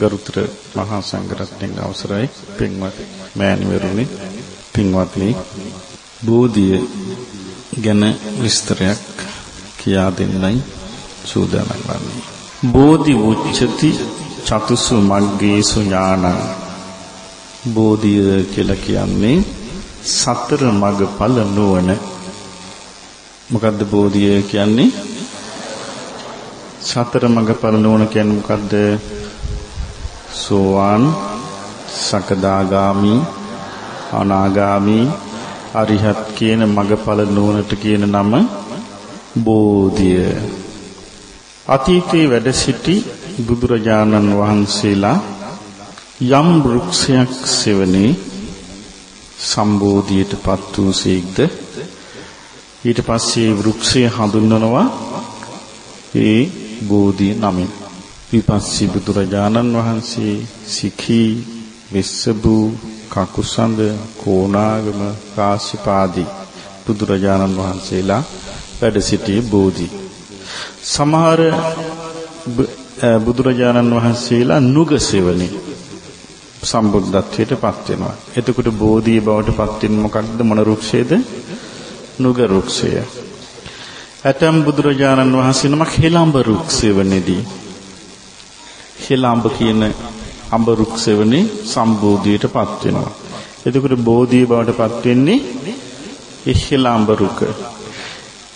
ගරුතර මහා සංඝරත්නයේ අවසරයි. පින්වත් මෑණිවරුනි පින්වත්නි බෝධිය ගැන විස්තරයක් කියා දෙන්නයි සූදානම් වන්නේ. බෝධි උච්චති චතුසු මග්ගේසු ඥානං. බෝධිය කියලා කියන්නේ සතර මග ඵල නොවන මොකද්ද බෝධිය කියන්නේ? සතර මඟ ඵල නොවන කියන්නේ මොකද්ද? සෝවාන් සකදාගාමි අනාගාමි අරිහත් කියන මඟඵල නුවණට කියන නම බෝධිය. අතීතයේ වැඩ සිටි බුදුරජාණන් වහන්සේලා යම් වෘක්ෂයක් සෙවනේ සම්බෝධියටපත් වූ සීක්ද ඊට පස්සේ වෘක්ෂය හඳුන්වනවා ඒ බෝධිය නමින්. විපස්සී බුදුරජාණන් වහන්සේ සිඛී විස්සබු කකුසඳ කෝණාගම කාශ්‍යපාදී බුදුරජාණන් වහන්සේලා වැඩ සිටියේ බෝධි සමහර බුදුරජාණන් වහන්සේලා නුග සෙවණේ සම්බුද්ධත්වයට පත් වෙනවා. එතකොට බෝධිය බවට පත් වෙන මොකක්ද මොන රුක්ෂයේද? නුග රුක්ෂය. ඇතම් බුදුරජාණන් වහන්සේ නමක් හෙළඹ රුක්ෂය වනේදී හෙළඹ කියන අඹ රුක්ෂය වනේ සම්බෝධියට පත් වෙනවා. එතකොට බෝධිය බවට පත් වෙන්නේ ඒ හෙළඹ රුක.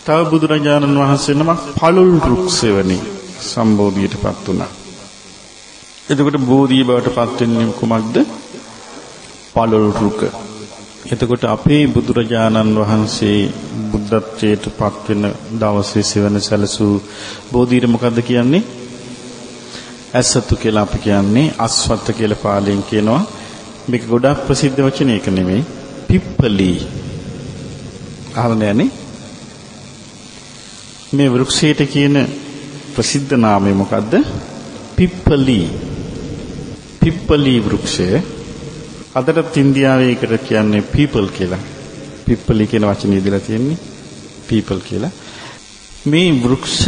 තව බුදුරජාණන් වහන්සේ නමක් පළුල් රුක්ෂය වනේ සම්බෝධියට පත් වුණා. එතකොට බෝධිය බවට පත් වෙන්නේ කුමක්ද? පළල් රුක. එතකොට අපේ බුදුරජාණන් වහන්සේ බුද්ධත්වයට පත් වෙන දවසේ සෙවන සැලසූ බෝධියට මොකද්ද කියන්නේ? ඇසතු කියලා අපි කියන්නේ අස්වත්ත කියලා පාලියෙන් කියනවා. මේක ගොඩාක් ප්‍රසිද්ධ වචන එක නෙමෙයි. පිප්පලි. අහලා නැනේ? මේ වෘක්ෂයට කියන ප්‍රසිද්ධ නාමය මොකද්ද? පිප්පලි. පිප්පලි වෘක්ෂය අදටත් ඉන්දියාවේ ඒකට කියන්නේ people කියලා. පිප්පලි කියන වචනේ දීලා තියෙන්නේ people කියලා. මේ වෘක්ෂ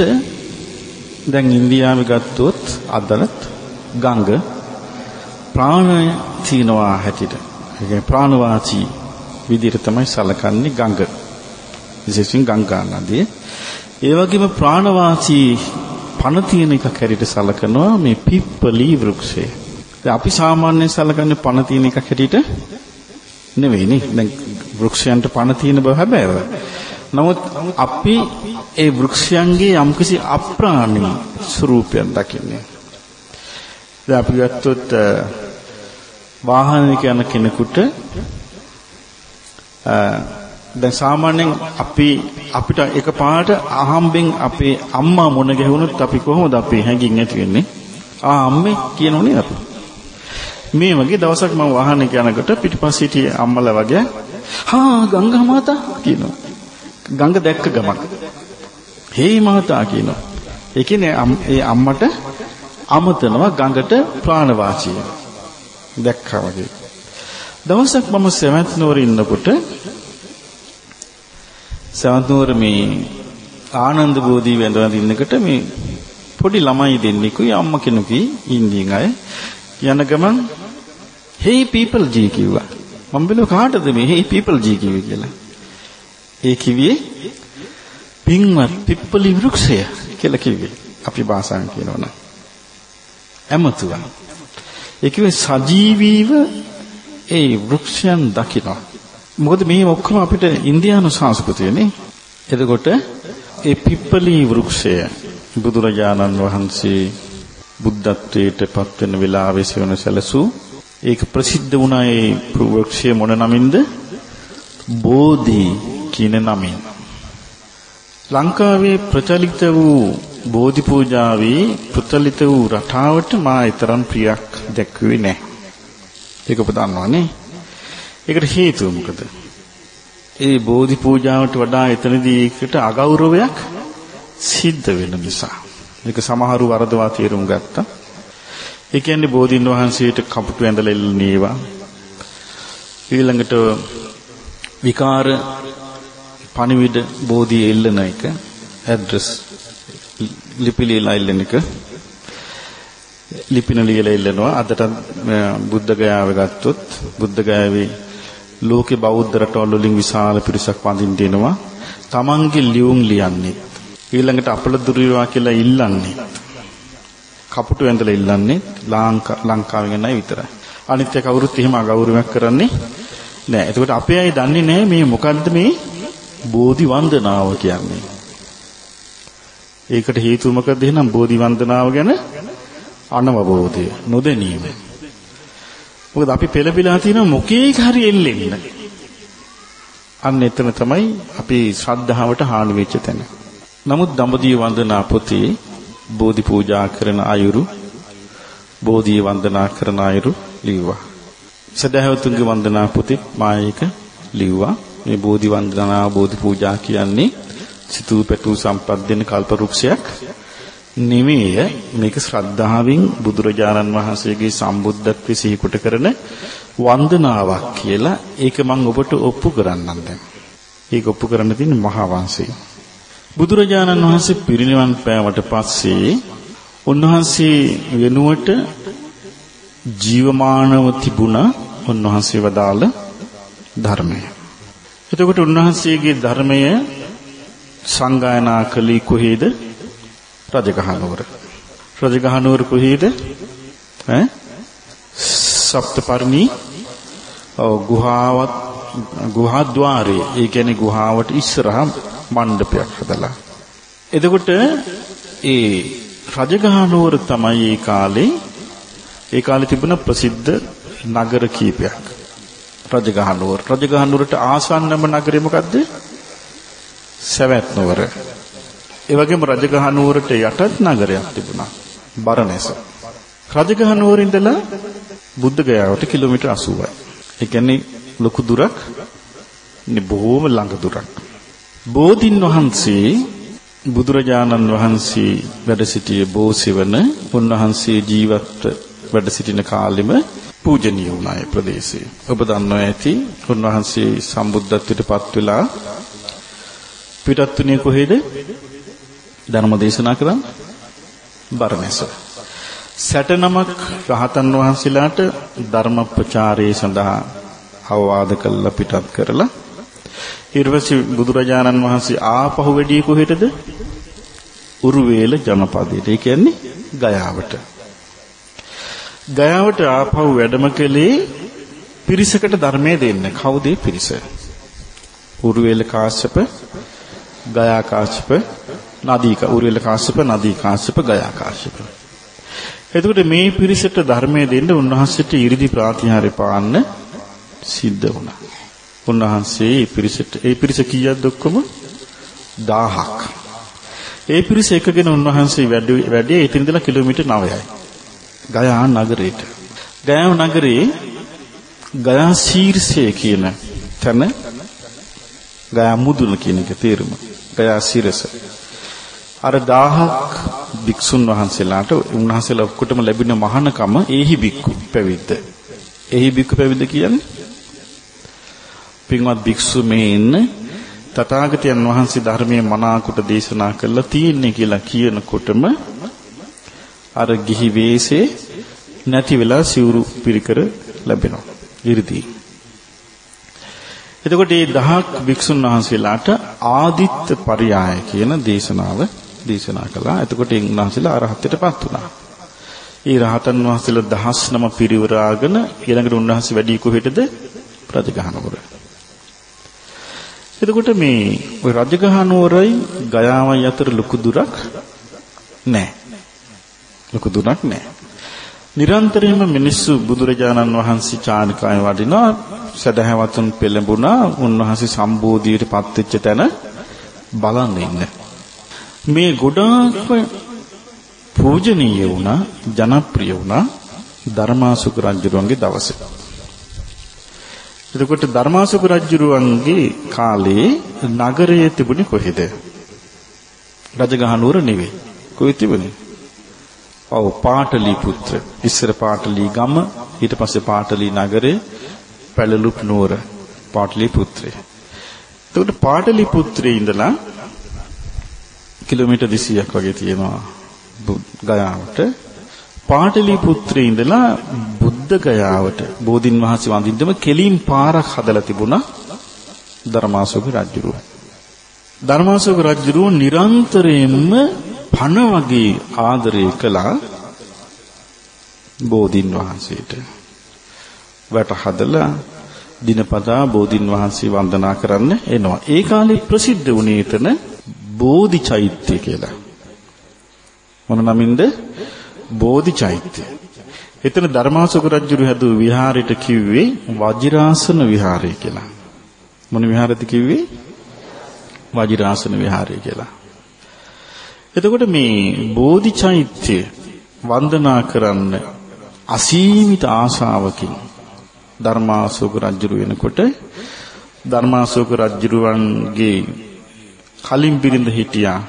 දැන් ඉන්දියාවේ ගත්තොත් අදලත් ගංග ප්‍රාණය තියනවා හැටියට. ඒ කියන්නේ ප්‍රාණවාචී විදිහට තමයි සලකන්නේ ගංග. විශේෂයෙන් ගංගා නදිය. ඒ වගේම ප්‍රාණවාචී පණ තියෙන එකක් හැටියට සලකනවා මේ පිප්පලි වෘක්ෂය. අපි සාමාන්‍යයෙන් සලකන්නේ පණ තියෙන එකක් හැටියට නෙවෙයිනේ. දැන් වෘක්ෂයන්ට පණ තියෙන බව හැබැයි. නමුත් අපි ඒ වෘක්ෂයන්ගේ යම්කිසි අප්‍රාණී ස්වરૂපයක් දකින්නේ. දැන් අපි ගත්තොත් වාහනයක යන කෙනෙකුට දැන් සාමාන්‍යයෙන් අපි අපිට එකපාරට අහම්බෙන් අපේ අම්මා මුණ ගැහුණොත් අපි කොහොමද අපේ හැඟින් ඇති වෙන්නේ? ආ අම්මේ කියනෝනේ අපි. මේ වගේ දවසක් මම වාහනයක යනකොට පිටිපස්සේ හිටිය අම්මලා වගේ හා ගංගා මාතා කියනවා. ගඟ දැක්ක ගමක්. හේ මාතා කියනවා. ඒ කියන්නේ ඒ අම්මට අමතනවා ගඟට ප්‍රාණවාචිය. දැක්කා වගේ. දවසක් මම සෙවන්ත් නුවර ඉන්නකොට සෙවන්ත් නුවර මේ ආනන්ද බෝධි වැඳ ඉන්නකොට මේ පොඩි ළමයි දෙන්නෙකුයි අම්ම කෙනෙකුයි ඉන්දියන් අය යන ගමන් hey people g කිව්වා. මම බැලුවා කාටද මේ hey people g කිව්වේ කියලා. ඒ කිව්වේ පින්වත් පිප්පලි වෘක්ෂය කියලා කිව්වේ. අපි භාෂාවෙන් කියනවනම්. ඇමතුවා. ඒ කිව්වේ සජීවීව ඒ වෘක්ෂයන් දකිනවා. මොකද මේ ඔක්කොම අපිට ඉන්දියානු සංස්කෘතියනේ. එතකොට ඒ පිප්පලි වෘක්ෂය බුදුරජාණන් වහන්සේ බුද්ධත්වයට පත් වෙන වෙලාවේ සෙවන සැලසූ ඒක ප්‍රසිද්ධ වුණා ඒ වෘක්ෂය මොන නමින්ද? බෝධි කියන නමින්. ලංකාවේ ප්‍රචලිත වූ බෝධි පූජාවේ ප්‍රචලිත වූ රටාවට මා ඊතරම් ප්‍රියක් දැක්ුවේ නැහැ. ඒක ඔබ දන්නවනේ. ඒකට හේතුව මොකද? ඒ බෝධි පූජාවට වඩා එතනදී ඒකට අගෞරවයක් සිද්ධ වෙන නිසා. ඒක සමහරු වරදවා තේරුම් ගත්තා. ඒ කියන්නේ බෝධින් වහන්සේට කපුටු ඇඳලා එල්ලනේවා. ඊළඟට විකාර පණිවිඩ බෝධිය එල්ලන එක ඇඩ්‍රස් ලිපි ලියලා එල්ලන එක. ලිපින ලියලා ඉල්ලනවා. අදට බුද්ධ ගයාව ගත්තොත් බුද්ධ ගයාවේ ලෝකේ බෞද්ධ රටවල් වලින් විශාල පිරිසක් වඳින්න දෙනවා. තමන්ගේ ලියුම් ලියන්නේ. ඊළඟට අපල දුරිවා කියලා ඉල්ලන්නේ. කපුටු ඇඳලා ඉල්ලන්නේ ලංකාවෙන් නයි විතරයි. අනිත් එක කවුරුත් එහෙම අගෞරවයක් කරන්නේ නෑ. එතකොට අපේ අය දන්නේ නෑ මේ මොකද්ද මේ බෝධි වන්දනාව කියන්නේ ඒකට හේතුව මොකද එහෙනම් බෝධි වන්දනාව ගැන අනවබෝධය නොදැනීම. මොකද අපි පෙළපිලා තියෙන මොකේක හරි එල්ලෙන්න. අන්න එතන තමයි අපි ශ්‍රද්ධාවට හානි වෙච්ච තැන. නමුත් දඹදිව වන්දනා පොතේ බෝධි පූජා කරන අයුරු බෝධිය වන්දනා කරන අයුරු ලිව්වා. සදහවතුන්ගේ වන්දනා පොතේ මායක ලිව්වා. මේ බෝධි වන්දනා බෝධි පූජා කියන්නේ සිතූ පැටූ සම්පත් දෙන කල්ප වෘක්ෂයක් නෙමෙය මේක ශ්‍රද්ධාවෙන් බුදුරජාණන් වහන්සේගේ සම්බුද්ධත්වයේ සිහිකොට කරන වන්දනාවක් කියලා ඒක මම ඔබට ඔප්පු කරන්නම් දැන්. ඒක ඔප්පු කරන්න තියෙන මහා වංශය. බුදුරජාණන් වහන්සේ පිරිනිවන් පෑවට පස්සේ උන්වහන්සේ වෙනුවට ජීවමානව තිබුණ උන්වහන්සේ වදාළ ධර්මය. එතකොට උන්වහන්සේගේ ධර්මය සංගායනා කළේ කොහේද? රජගහනුවර. රජගහනුවර කොහේද? ඈ සප්තපර්ණී ඔව් ගුහාවත් ගුහා ద్వාරයේ ඒ කියන්නේ ගුහාවට ඉස්සරහා මණ්ඩපයක් හදලා. එතකොට ඒ රජගහනුවර තමයි ඒ කාලේ ඒ කාලේ තිබුණ ප්‍රසිද්ධ නගර කීපයක්. රජගහනුවර. රජගහනුවරට ආසන්නම නගරය මොකද්ද? සවැත් නුවර. ඒ වගේම රජගහ නුවරට යටත් නගරයක් තිබුණා. බරණැස. රජගහ නුවර ඉඳලා බුද්ධ ගයාවට කිලෝමීටර් 80යි. ඒ කියන්නේ ලොකු දුරක් නේ බොහොම ළඟ දුරක්. බෝධින් වහන්සේ බුදුරජාණන් වහන්සේ වැඩ සිටියේ බෝසෙවන උන්වහන්සේ ජීවත් වැඩ සිටින කාලෙම පූජනීය වුණා ඒ ප්‍රදේශයේ. ඔබ දන්නවා ඇති උන්වහන්සේ සම්බුද්ධත්වයට පත් වෙලා පිටත්තුනේ කොහෙද? ධර්ම දේශනා කරන් බරණැස. සැටනමක් රහතන් වහන්සේලාට ධර්ම ප්‍රචාරයේ සඳහා අවවාද කළා පිටත් කරලා ඊර්වසි බුදුරජාණන් වහන්සේ ආපහු වැඩි කොහෙටද? උරුවේල ජනපදයට. ඒ කියන්නේ ගයාවට. ගයාවට ආපහු වැඩම කළේ පිරිසකට ධර්මයේ දෙන්න. කවුද පිරිස? උරුවේල කාශ්‍යප ගයා කාශ්‍යප නදී උරුවෙල කාශ්‍යප නදී කාශ්‍යප ගයා කාශ්‍යප එතකොට මේ පිරිසට ධර්මයේ දෙන්න උන්වහන්සේට 이르දි ප්‍රාතිහාර්ය පාන්න සිද්ධ වුණා. උන්වහන්සේ මේ පිරිසට ඒ පිරිස කීයක්ද ඔක්කොම 1000ක්. ඒ පිරිස එකගෙන උන්වහන්සේ වැඩි වැඩි ඉතින් ඉඳලා කිලෝමීටර් 9යි. ගයා නගරයට. ගයා නගරේ ගයා ශීර්ෂය කියන තැන ගයා මුදුන කියන එක තේරුම. ගයා සිරස. අර 1000ක් භික්ෂුන් වහන්සේලාට උන්වහන්සේලා ඔක්කොටම ලැබෙන මහානකම ඒහි භික්ඛු පැවිද්ද. ඒහි භික්ඛු පැවිද්ද කියන්නේ පින්වත් භික්ෂු මේ ඉන්න තථාගතයන් වහන්සේ ධර්මයේ මනාකොට දේශනා කළා තියෙන්නේ කියලා කියනකොටම අර ගිහි වෙස්සේ නැති වෙලා සිවුරු පිරිකර ලැබෙනවා. 이르දී. එතකොට මේ දහක් වික්ෂුන් වහන්සේලාට ආදිත්ත පරයය කියන දේශනාව දේශනා කළා. එතකොට ඒ උන්වහන්සේලා අරහතටපත් වුණා. ඒ රහතන් වහන්සේලා දහස් නම පිරිවරාගෙන ඊළඟට උන්වහන්සේ වැඩි කොහෙටද රජගහනුවර. එතකොට මේ ওই රජගහනුවරයි ගයාවයි අතර ලොකු දුරක් නැහැ. ලොකු දුරක් නැහැ. නිරන්තරයෙන්ම මිනිස්සු බුදුරජාණන් වහන්සේ චාරිකාවේ වඩිනවා සදහැවතුන් පෙළඹුණා උන්වහන්සේ සම්බෝධියට පත්වෙච්ච තැන බලන් ඉන්න. මේ ගොඩාක්ම පූජනීය වුණා ජනප්‍රිය වුණා ධර්මාසුක රජුරුවන්ගේ දවසේ. එතකොට ධර්මාසුක රජුරුවන්ගේ කාලේ නගරයේ තිබුණේ කොහෙද? රජගහනුවර නෙවෙයි. කොහෙද තිබුණේ? ඔව් පාටලී පුත්‍ර. ඉස්සර පාටලී ගම ඊට පස්සේ පාටලී නගරේ පැලලුප් නුවර පාටලී පුත්‍රය. එතකොට පාටලී පුත්‍රයේ ඉඳලා කිලෝමීටර් 200ක් වගේ තියෙනවා ගයාවට පාටලිපුත්‍රයේ ඉඳලා බුද්ධ ගයාවට බෝධින් වහන්සේ වඳින්නම කෙලින් පාරක් හදලා තිබුණා ධර්මාශෝක රජුරුව. ධර්මාශෝක රජුරුව නිරන්තරයෙන්ම පණ වගේ ආදරය කළා බෝධින් වහන්සේට. වැට හදලා දිනපතා බෝධින් වහන්සේ වන්දනා කරන්න එනවා. ඒ කාලේ ප්‍රසිද්ධ වුණේ එතන බෝධි චෛත්‍ය කියලා. මොන නමින්ද? බෝධි චෛත්‍ය. එතන ධර්මාශෝක රජුරු හැදූ විහාරයට කිව්වේ වජිරාසන විහාරය කියලා. මොන විහාරද කිව්වේ? වජිරාසන විහාරය කියලා. එතකොට මේ බෝධි චෛත්‍ය වන්දනා කරන්න අසීමිත ආශාවකින් ධර්මාශෝක රජුරු වෙනකොට ධර්මාශෝක රජුරුවන්ගේ කලින් බිරිඳ හිටියා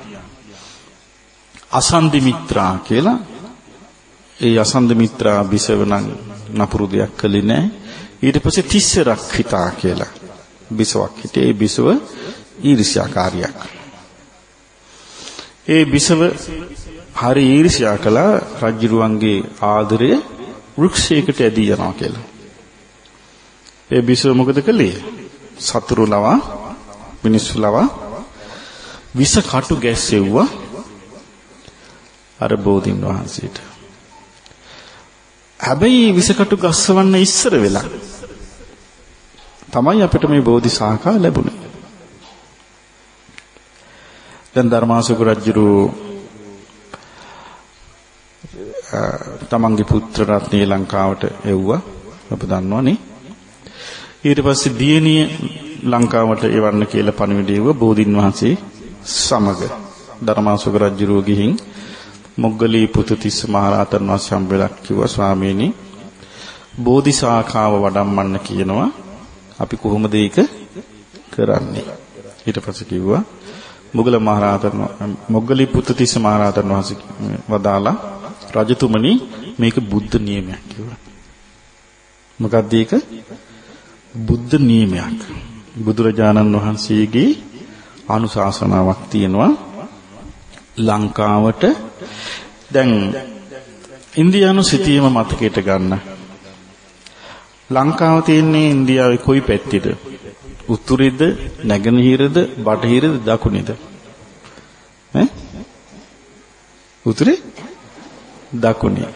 අසන්දි මිත්‍රා කියලා. ඒ අසන්දි මිත්‍රා බිසවණන් නපුරු දෙයක් කළේ නැහැ ඊට පස්සේ තිස්සරක් හිතා කියලා බිසවක් හිටියේ. ඒ බිසව ඊර්ෂ්‍යාකාරියක්. ඒ බිසව හරි ඊර්ෂ්‍යා කළා රජුරුවන්ගේ ආදරය වෘක්ෂයකට ඇදී යනවා කියලා ඒ බිසව මොකද කළේ සතුරු ලවා මිනිස්සු ලවා විස කටු ගැස්සෙව්වා අර බෝධින් වහන්සේට. හැබැයි විස කටු ගස්සවන්න ඉස්සර වෙලා තමයි අපිට මේ බෝධි ශාඛා ලැබුණේ. දැන් ධර්මාසුක රජුරු තමන්ගේ පුත්‍ර රත්නය ලංකාවට එව්වා. ඔබ දන්නවනේ. ඊට පස්සේ දියණිය ලංකාවට එවන්න කියලා පණිවිඩය බෝධින් වහන්සේ සමග ධර්මාසුක රජුරුව ගිහින් මොග්ගලී පුතු තිස්ස මහරහතන් වහන්සේ හම්බෙලා කිව්වා ස්වාමීනි බෝධිසාඛාව වඩම්මන්න කියනවා අපි කොහොමද ඒක කරන්නේ ඊට පස්සේ කිව්වා මුගල මහරහතන් මොග්ගලී පුතු තිස්ස මහරහතන් වහන්සේ වදාලා රජතුමනි මේක බුද්ධ නියමයක් කිව්වා මොකක්ද ඒක? බුද්ධ නියමයක්. බුදුරජාණන් වහන්සේගේ අනුශාසනාවක් තියෙනවා. ලංකාවට දැන් ඉන්දියානු සිටියම මතකයට ගන්න. ලංකාව තියෙන්නේ ඉන්දියාවේ කොයි පැත්තේද? උතුරේද නැගෙනහිරද බටහිරද දකුණේද? ඈ? උතුරේ? දකුණේ.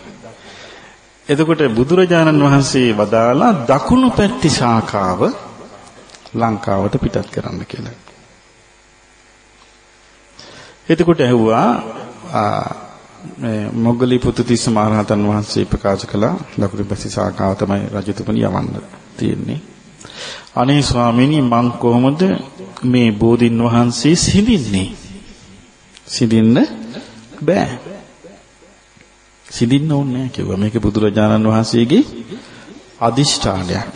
එතකොට බුදුරජාණන් වහන්සේ වදාලා දකුණු පැත්ති ශාඛාව ලංකාවට පිටත් කරන්න කියලා. එතකොට ඇහුවා මේ මොග්ගලී පුත්තිස්ස මහරහතන් වහන්සේ ප්‍රකාශ කළා. දකුණු පැත්ති ශාඛාව තමයි රජතුමනි යවන්න තියෙන්නේ. අනේ ස්වාමීනි මං කොහොමද මේ බෝධින් වහන්සේ සිඳින්නේ? සිඳින්න බෑ. සිඳින්න ඕනේ නැහැ කිව්වා. මේක බුදුරජාණන් වහන්සේගේ අදිෂ්ඨානයක්.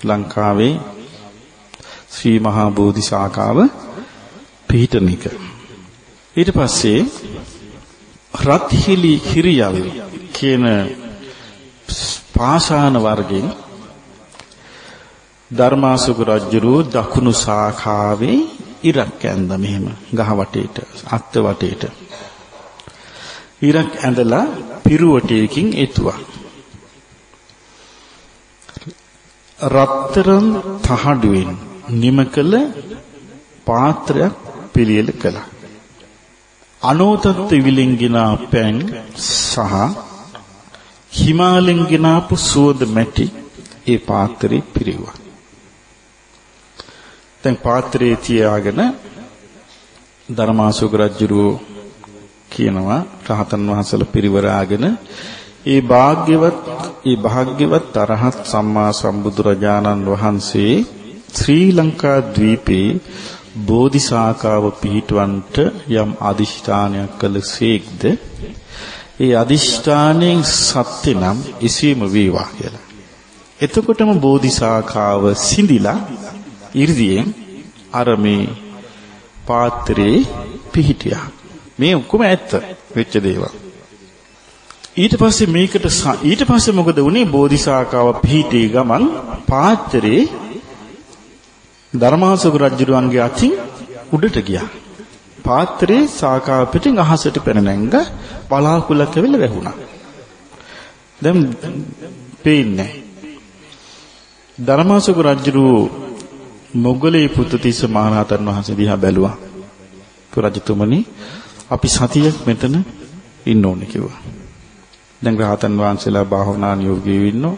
ලංකාවේ ශ්‍රී මහා බෝධි ශාඛාව පිහිටන එක. ඊට පස්සේ රත්හිලි හිරියල් කියන පාෂාණ වර්ගයෙන් ධර්මාසුක රජුරු දකුණු ශාඛාවේ ඉරක් ඇඳ මෙහෙම ගහ වටේට අත්ත වටේට ඉරක් ඇඳලා පිරුවටයකින් එතුවා. රත්තරන් තහඩුවෙන් නිම කළ පාත්‍රයක් පිළියෙල කළා. අනෝතත් විලින්ගිනා පැන් සහ හිමාලෙන් ගෙනාපු සුවඳ මැටි ඒ පාත්‍රේ පිරෙව්වා. දැන් පාත්‍රයේ තියාගෙන ධර්මාසෝක රජුරෝ කියනවා රහතන් වහන්සේලා පිරිවරාගෙන ඒ භාග්‍යවත් ඒ භාග්‍යවත් අරහත් සම්මා සම්බුදුරජාණන් වහන්සේ ශ්‍රී ලංකා ද්වීපේ බෝධිසාකාව පිහිටවන්ට යම් අදිෂ්ඨානයක් කළසේක්ද ඒ අදිෂ්ඨානයෙන් සත්‍ය නම් එසේම වේවා කියලා. එතකොටම බෝධිසාකාව සිඳිලා 이르දියෙන් අර මේ පාත්‍රේ පිහිටියා. මේ ඔක්කොම ඇත්ත වෙච්ච දේවල්. ඊට පස්සේ මේකට ඊට පස්සේ මොකද වුනේ බෝධිසාකාව පිහිටී ගමන් පාත්‍රේ ධර්මාසෝක රජුරුවන්ගේ අතින් උඩට ගියා. පාත්‍රේ සාකාව පිටින් අහසට පැන නැංග බලාකුලක් ඇවිල්ලා වැහුණා. දැන් පේන්නේ ධර්මාසුක රජු මොග්ගලී පුත්තිස්ස මහරහතන් වහන්සේ දිහා බැලුවා. රජතුමනි අපි සතියක් මෙතන ඉන්න ඕනේ කිව්වා. දැන් රහතන් වහන්සේලා භාවනා නියෝගී ඉන්නෝ.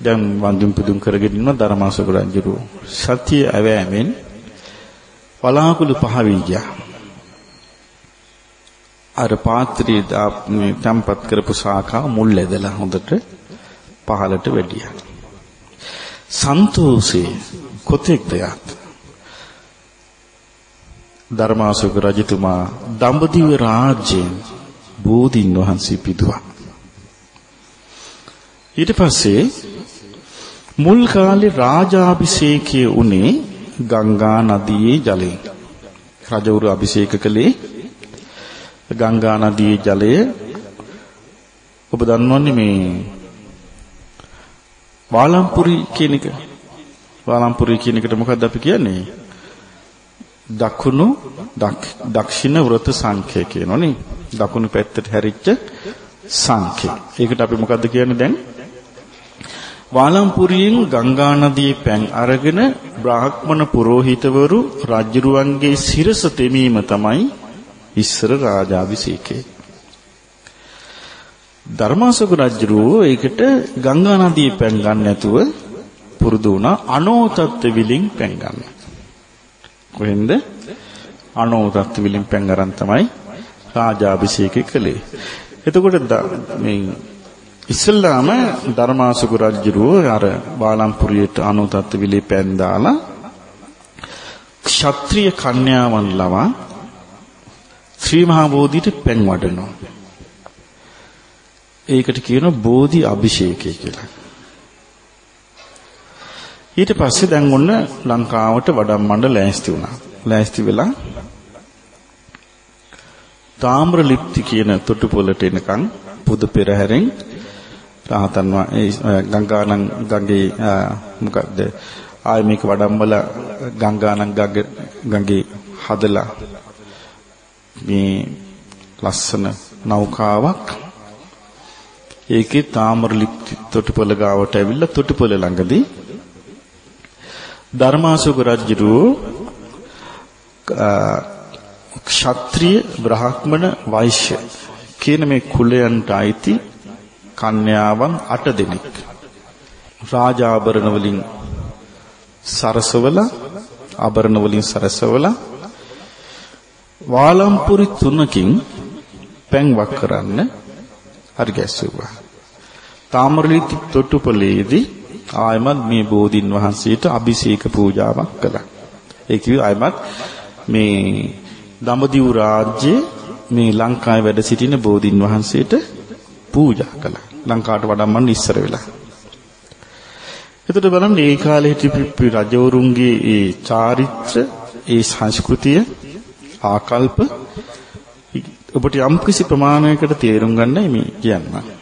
දැන් වන්දුම් පුදුම් කරගෙන ඉන්න ධර්මාසුක රජු සතිය ඇවෑමෙන් වලාකුළු පහ වී ගියා. අර පාත්‍රයේ තම්පත් කරපු ශාඛා මුල් ඇදලා හොඳට පහළට වැඩියා. සන්තෝෂේ කොතෙක්ද යාත්? ධර්මාශෝක රජතුමා දඹදිව රාජ්‍යයෙන් බෝධින් වහන්සේ පිදුවා. ඊට පස්සේ මුල් කාලේ රාජාභිෂේකයේ උනේ ගංගා නදියේ ජලයෙන්. රජවරු අභිෂේක කළේ ගංගා නදියේ ජලය ඔබ දන්නවන්නේ මේ වාලම්පුරි කියන එක. වාලම්පුරි කියන එකට මොකද්ද අපි කියන්නේ? දකුණු දක්ෂිණ වෘත සංඛ්‍ය කියනෝනේ. දකුණු පැත්තට හැරිච්ච සංඛ්‍ය. ඒකට අපි මොකද්ද කියන්නේ දැන්? වාලම්පුරියෙන් ගංගා නදියේ පැන් අරගෙන බ්‍රාහ්මණ පුරෝහිතවරු රජුරුවන්ගේ සිරස තෙමීම තමයි ඉස්සර රාජාභිෂේකේ. ධර්මාශෝක රජුරෝ ඒකට ගංගා නදියේ පැන් ගන්න නැතුව පුරුදු වුණා අනෝතත්ත්ව විලින් පැන් ගන්න. කොහෙන්ද? අනෝතත්ත්ව විලින් පැන් අරන් තමයි රාජාභිෂේකේ කළේ. එතකොට මේ ඉස්සල්ලාම ධර්මාශෝක රජුරෝ අර බාලම්පුරියට අනෝතත්ත්ව විලි පැන් දාලා ක්ෂත්‍රීය කන්‍යාවන් ලවා ශ්‍රී මහා බෝධියට පැන් වඩනවා. ඒකට කියනවා බෝධි අභිෂේකය කියලා. ඊට පස්සේ දැන් ඔන්න ලංකාවට වඩම්මණ්ඩ ලෑස්ති වුණා. ලෑස්ති වෙලා තාම්‍ර ලිප්ති කියන තොටුපොළට එනකන් පුද පෙරහැරෙන් රහතන් ගංගානම් ගඟේ මොකක්ද ආය මේක වඩම්බල ගංගානම් ගඟේ හදලා මේ ලස්සන නෞකාවක් ඒකේ තාමරලි තොටුපළ ගාවට ඇවිල්ලා තොටුපළ ළඟදී ධර්මාශෝක රජුරෝ ක්ෂත්‍රීය බ්‍රාහ්මණ වෛශ්‍ය කියන මේ කුලයන්ට අයිති කන්‍යාවන් 8 දෙනෙක් රාජාභරණ වලින් සරසවල ආභරණ වලින් සරසවල වාලම්පුරි තුනකින් පැන් වක් කරන්න හරි ගැස්සුවා. තාමරලි තොටුපළේදී ආයමත් මේ බෝධින් වහන්සේට අභිෂේක පූජාවක් කළා. ඒ කිව්වේ ආයමත් මේ දඹදිව රාජ්‍යයේ මේ ලංකාවේ වැඩ සිටින බෝධින් වහන්සේට පූජා කළා. ලංකාවට වඩම්මන්න ඉස්සර වෙලා. එතකොට බලන්න ඒ කාලේ හිටපු රජවරුන්ගේ ඒ චාරිත්‍ර ඒ සංස්කෘතිය ආකල්ප ඔබට යම් කිසි ප්‍රමාණයකට තේරුම් ගන්නයි මේ කියන්නේ.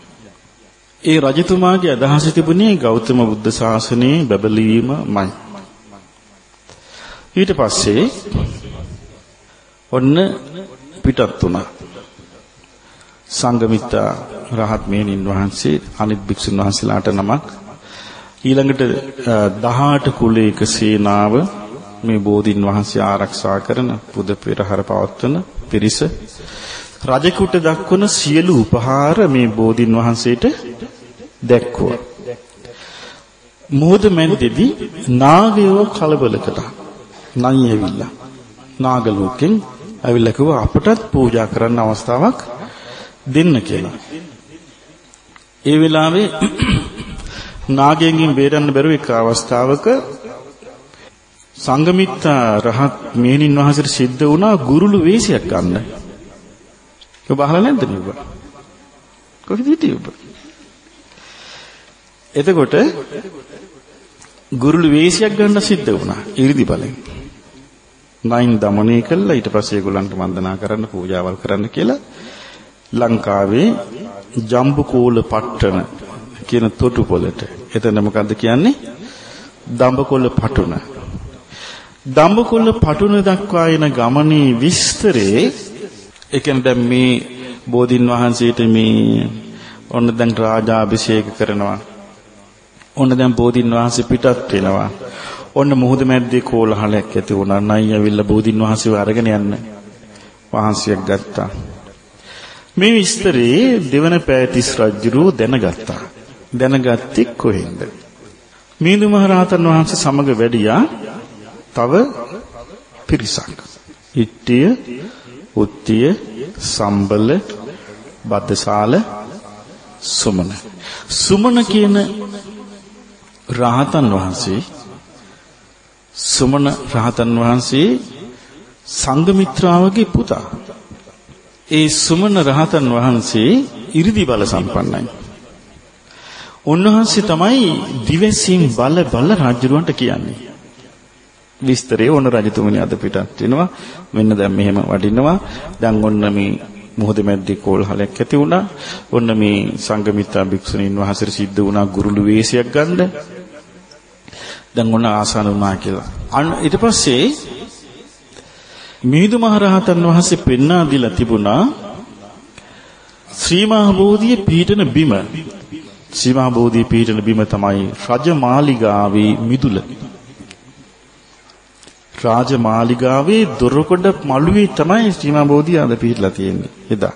ඒ රජතුමාගේ අදහස තිබුණේ ගෞතම බුද්ධ ශාසනයේ බබලීමමයි. ඊට පස්සේ ඔන්න පිටත් වුණා. සංගමිත්තා රහත් මේනින් වහන්සේ අනිත් භික්ෂුන් වහන්සේලාට නමක් ඊළඟට 18 කුලයක සේනාව මේ බෝධින් වහන්සේ ආරක්ෂා කරන පුද පෙරහර පවත්වන පිරිස රජෙකුට දක්වන සියලු උපහාර මේ බෝධින් වහන්සේට දැක්වුවා. මොහොත මැද්දේදී නාගයෝ කලබල කළා. නයි ඇවිල්ලා. නාග ලෝකෙන් ඇවිල්ලා කිව්වා අපටත් පූජා කරන්න අවස්ථාවක් දෙන්න කියලා. ඒ වෙලාවේ නාගයෙන්ගෙන් බේරන්න බැරුව එක අවස්ථාවක සංගමිත්තා රහත් මේනින් වහන්සේට සිද්ධ වුණා ගුරුළු වේශයක් ගන්න. ඔබ අහලා නැද්ද මේක? කොහෙද හිටියේ ඔබ? එතකොට ගුරුළු වේශයක් ගන්න සිද්ධ වුණා 이르දි බලෙන්. නයින් দমনය කළා ඊට පස්සේ ඒගොල්ලන්ට වන්දනා කරන්න පූජාවල් කරන්න කියලා ලංකාවේ ජම්බුකෝල පට්ටන කියන තොටුපළට. එතන මොකද්ද කියන්නේ? දඹකොළ පටුන. දඹකොළ පටුන දක්වා එන ගමනේ විස්තරේ ඒ කියන්නේ මේ බෝධින් වහන්සේට මේ ඔන්න දැන් රාජාභිෂේක කරනවා ඔන්න දැන් බෝධින් වහන්සේ පිටත් වෙනවා. ඔන්න මුහුද මැද්දේ කෝලහලයක් ඇති වුණා. නයි ඇවිල්ලා බෝධින් වහන්සේව අරගෙන යන්න වහන්සියක් ගත්තා. මේ විස්තරේ දෙවන පෑතිස් රජුරෝ දැනගත්තා. දැනගත්තේ කොහෙන්ද? මිහිඳු මහරහතන් වහන්සේ සමග වැඩියා තව පිරිසක්. ඉට්ටිය, උත්තිය, සම්බල, බද්දසාල, සුමන. සුමන කියන රහතන් වහන්සේ සුමන රහතන් වහන්සේ සංඝමිත්‍රාවගේ පුතා. ඒ සුමන රහතන් වහන්සේ 이르දි බල සම්පන්නයි. උන්වහන්සේ තමයි දිවසින් බල බල රජුරවන්ට කියන්නේ. විස්තරේ ඕන රජතුමනි අද පිටත් වෙනවා. මෙන්න දැන් මෙහෙම වඩිනවා. දැන් ඔන්න මේ මොහොත මැද්දේ කෝල්හලයක් ඇති වුණා. ඔන්න මේ සංඝමිත්තා භික්ෂුණීන් වහන්සේට සිද්ධ වුණා ගුරුළු වේශයක් ගන්න. දැන් ඔන්න ආසන වුණා කියලා. අන්න ඊට පස්සේ මිහිඳු මහරහතන් වහන්සේ පෙන්වා දීලා තිබුණා ශ්‍රී මහ බෝධියේ පීඨන බිම. ශ්‍රී මහ බෝධියේ පීඨන බිම තමයි රජමාලිගාවේ මිදුල. රාජමාලිගාවේ දොරකොඩ මළුවේ තමයි ශ්‍රී මහ බෝධිය අද පිහිටලා තියෙන්නේ. එදා.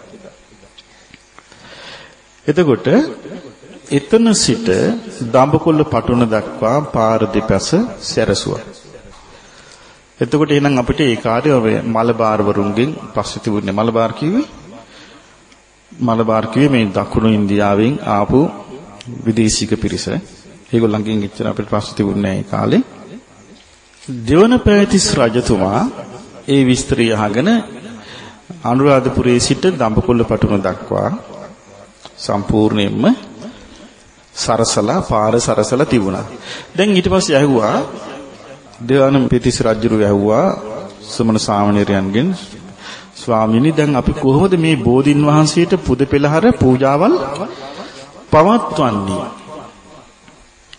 එතකොට එතන සිට දඹකොල්ල පටුන දක්වා පාර දෙපස සැරසුවා එතකොට එහෙනම් අපිට ඒ කාර්යය ඔය මලබාර් වරුන්ගෙන් පස්සේ තිබුණේ මලබාර් කිව්වේ මලබාර් කිව්වේ මේ දකුණු ඉන්දියාවෙන් ආපු විදේශික පිරිස. ඒගොල්ලන්ගෙන් එච්චර අපිට ප්‍රශ්න තිබුණේ නැහැ ඒ කාලේ. දෙවන පෑතිස් රජතුමා ඒ විස්තරය අහගෙන අනුරාධපුරයේ සිට දඹකොල්ල පටුන දක්වා සම්පූර්ණයෙන්ම සරසලා පාර සරසලා තිබුණා. දැන් ඊට පස්සේ ඇහුවා දෙවන පිටිස් රජුරු ඇහුවා සමන සාමණේරයන්ගෙන් ස්වාමීනි දැන් අපි කොහොමද මේ බෝධින් වහන්සේට පුද පෙළහර පූජාවල් පවත්වන්නේ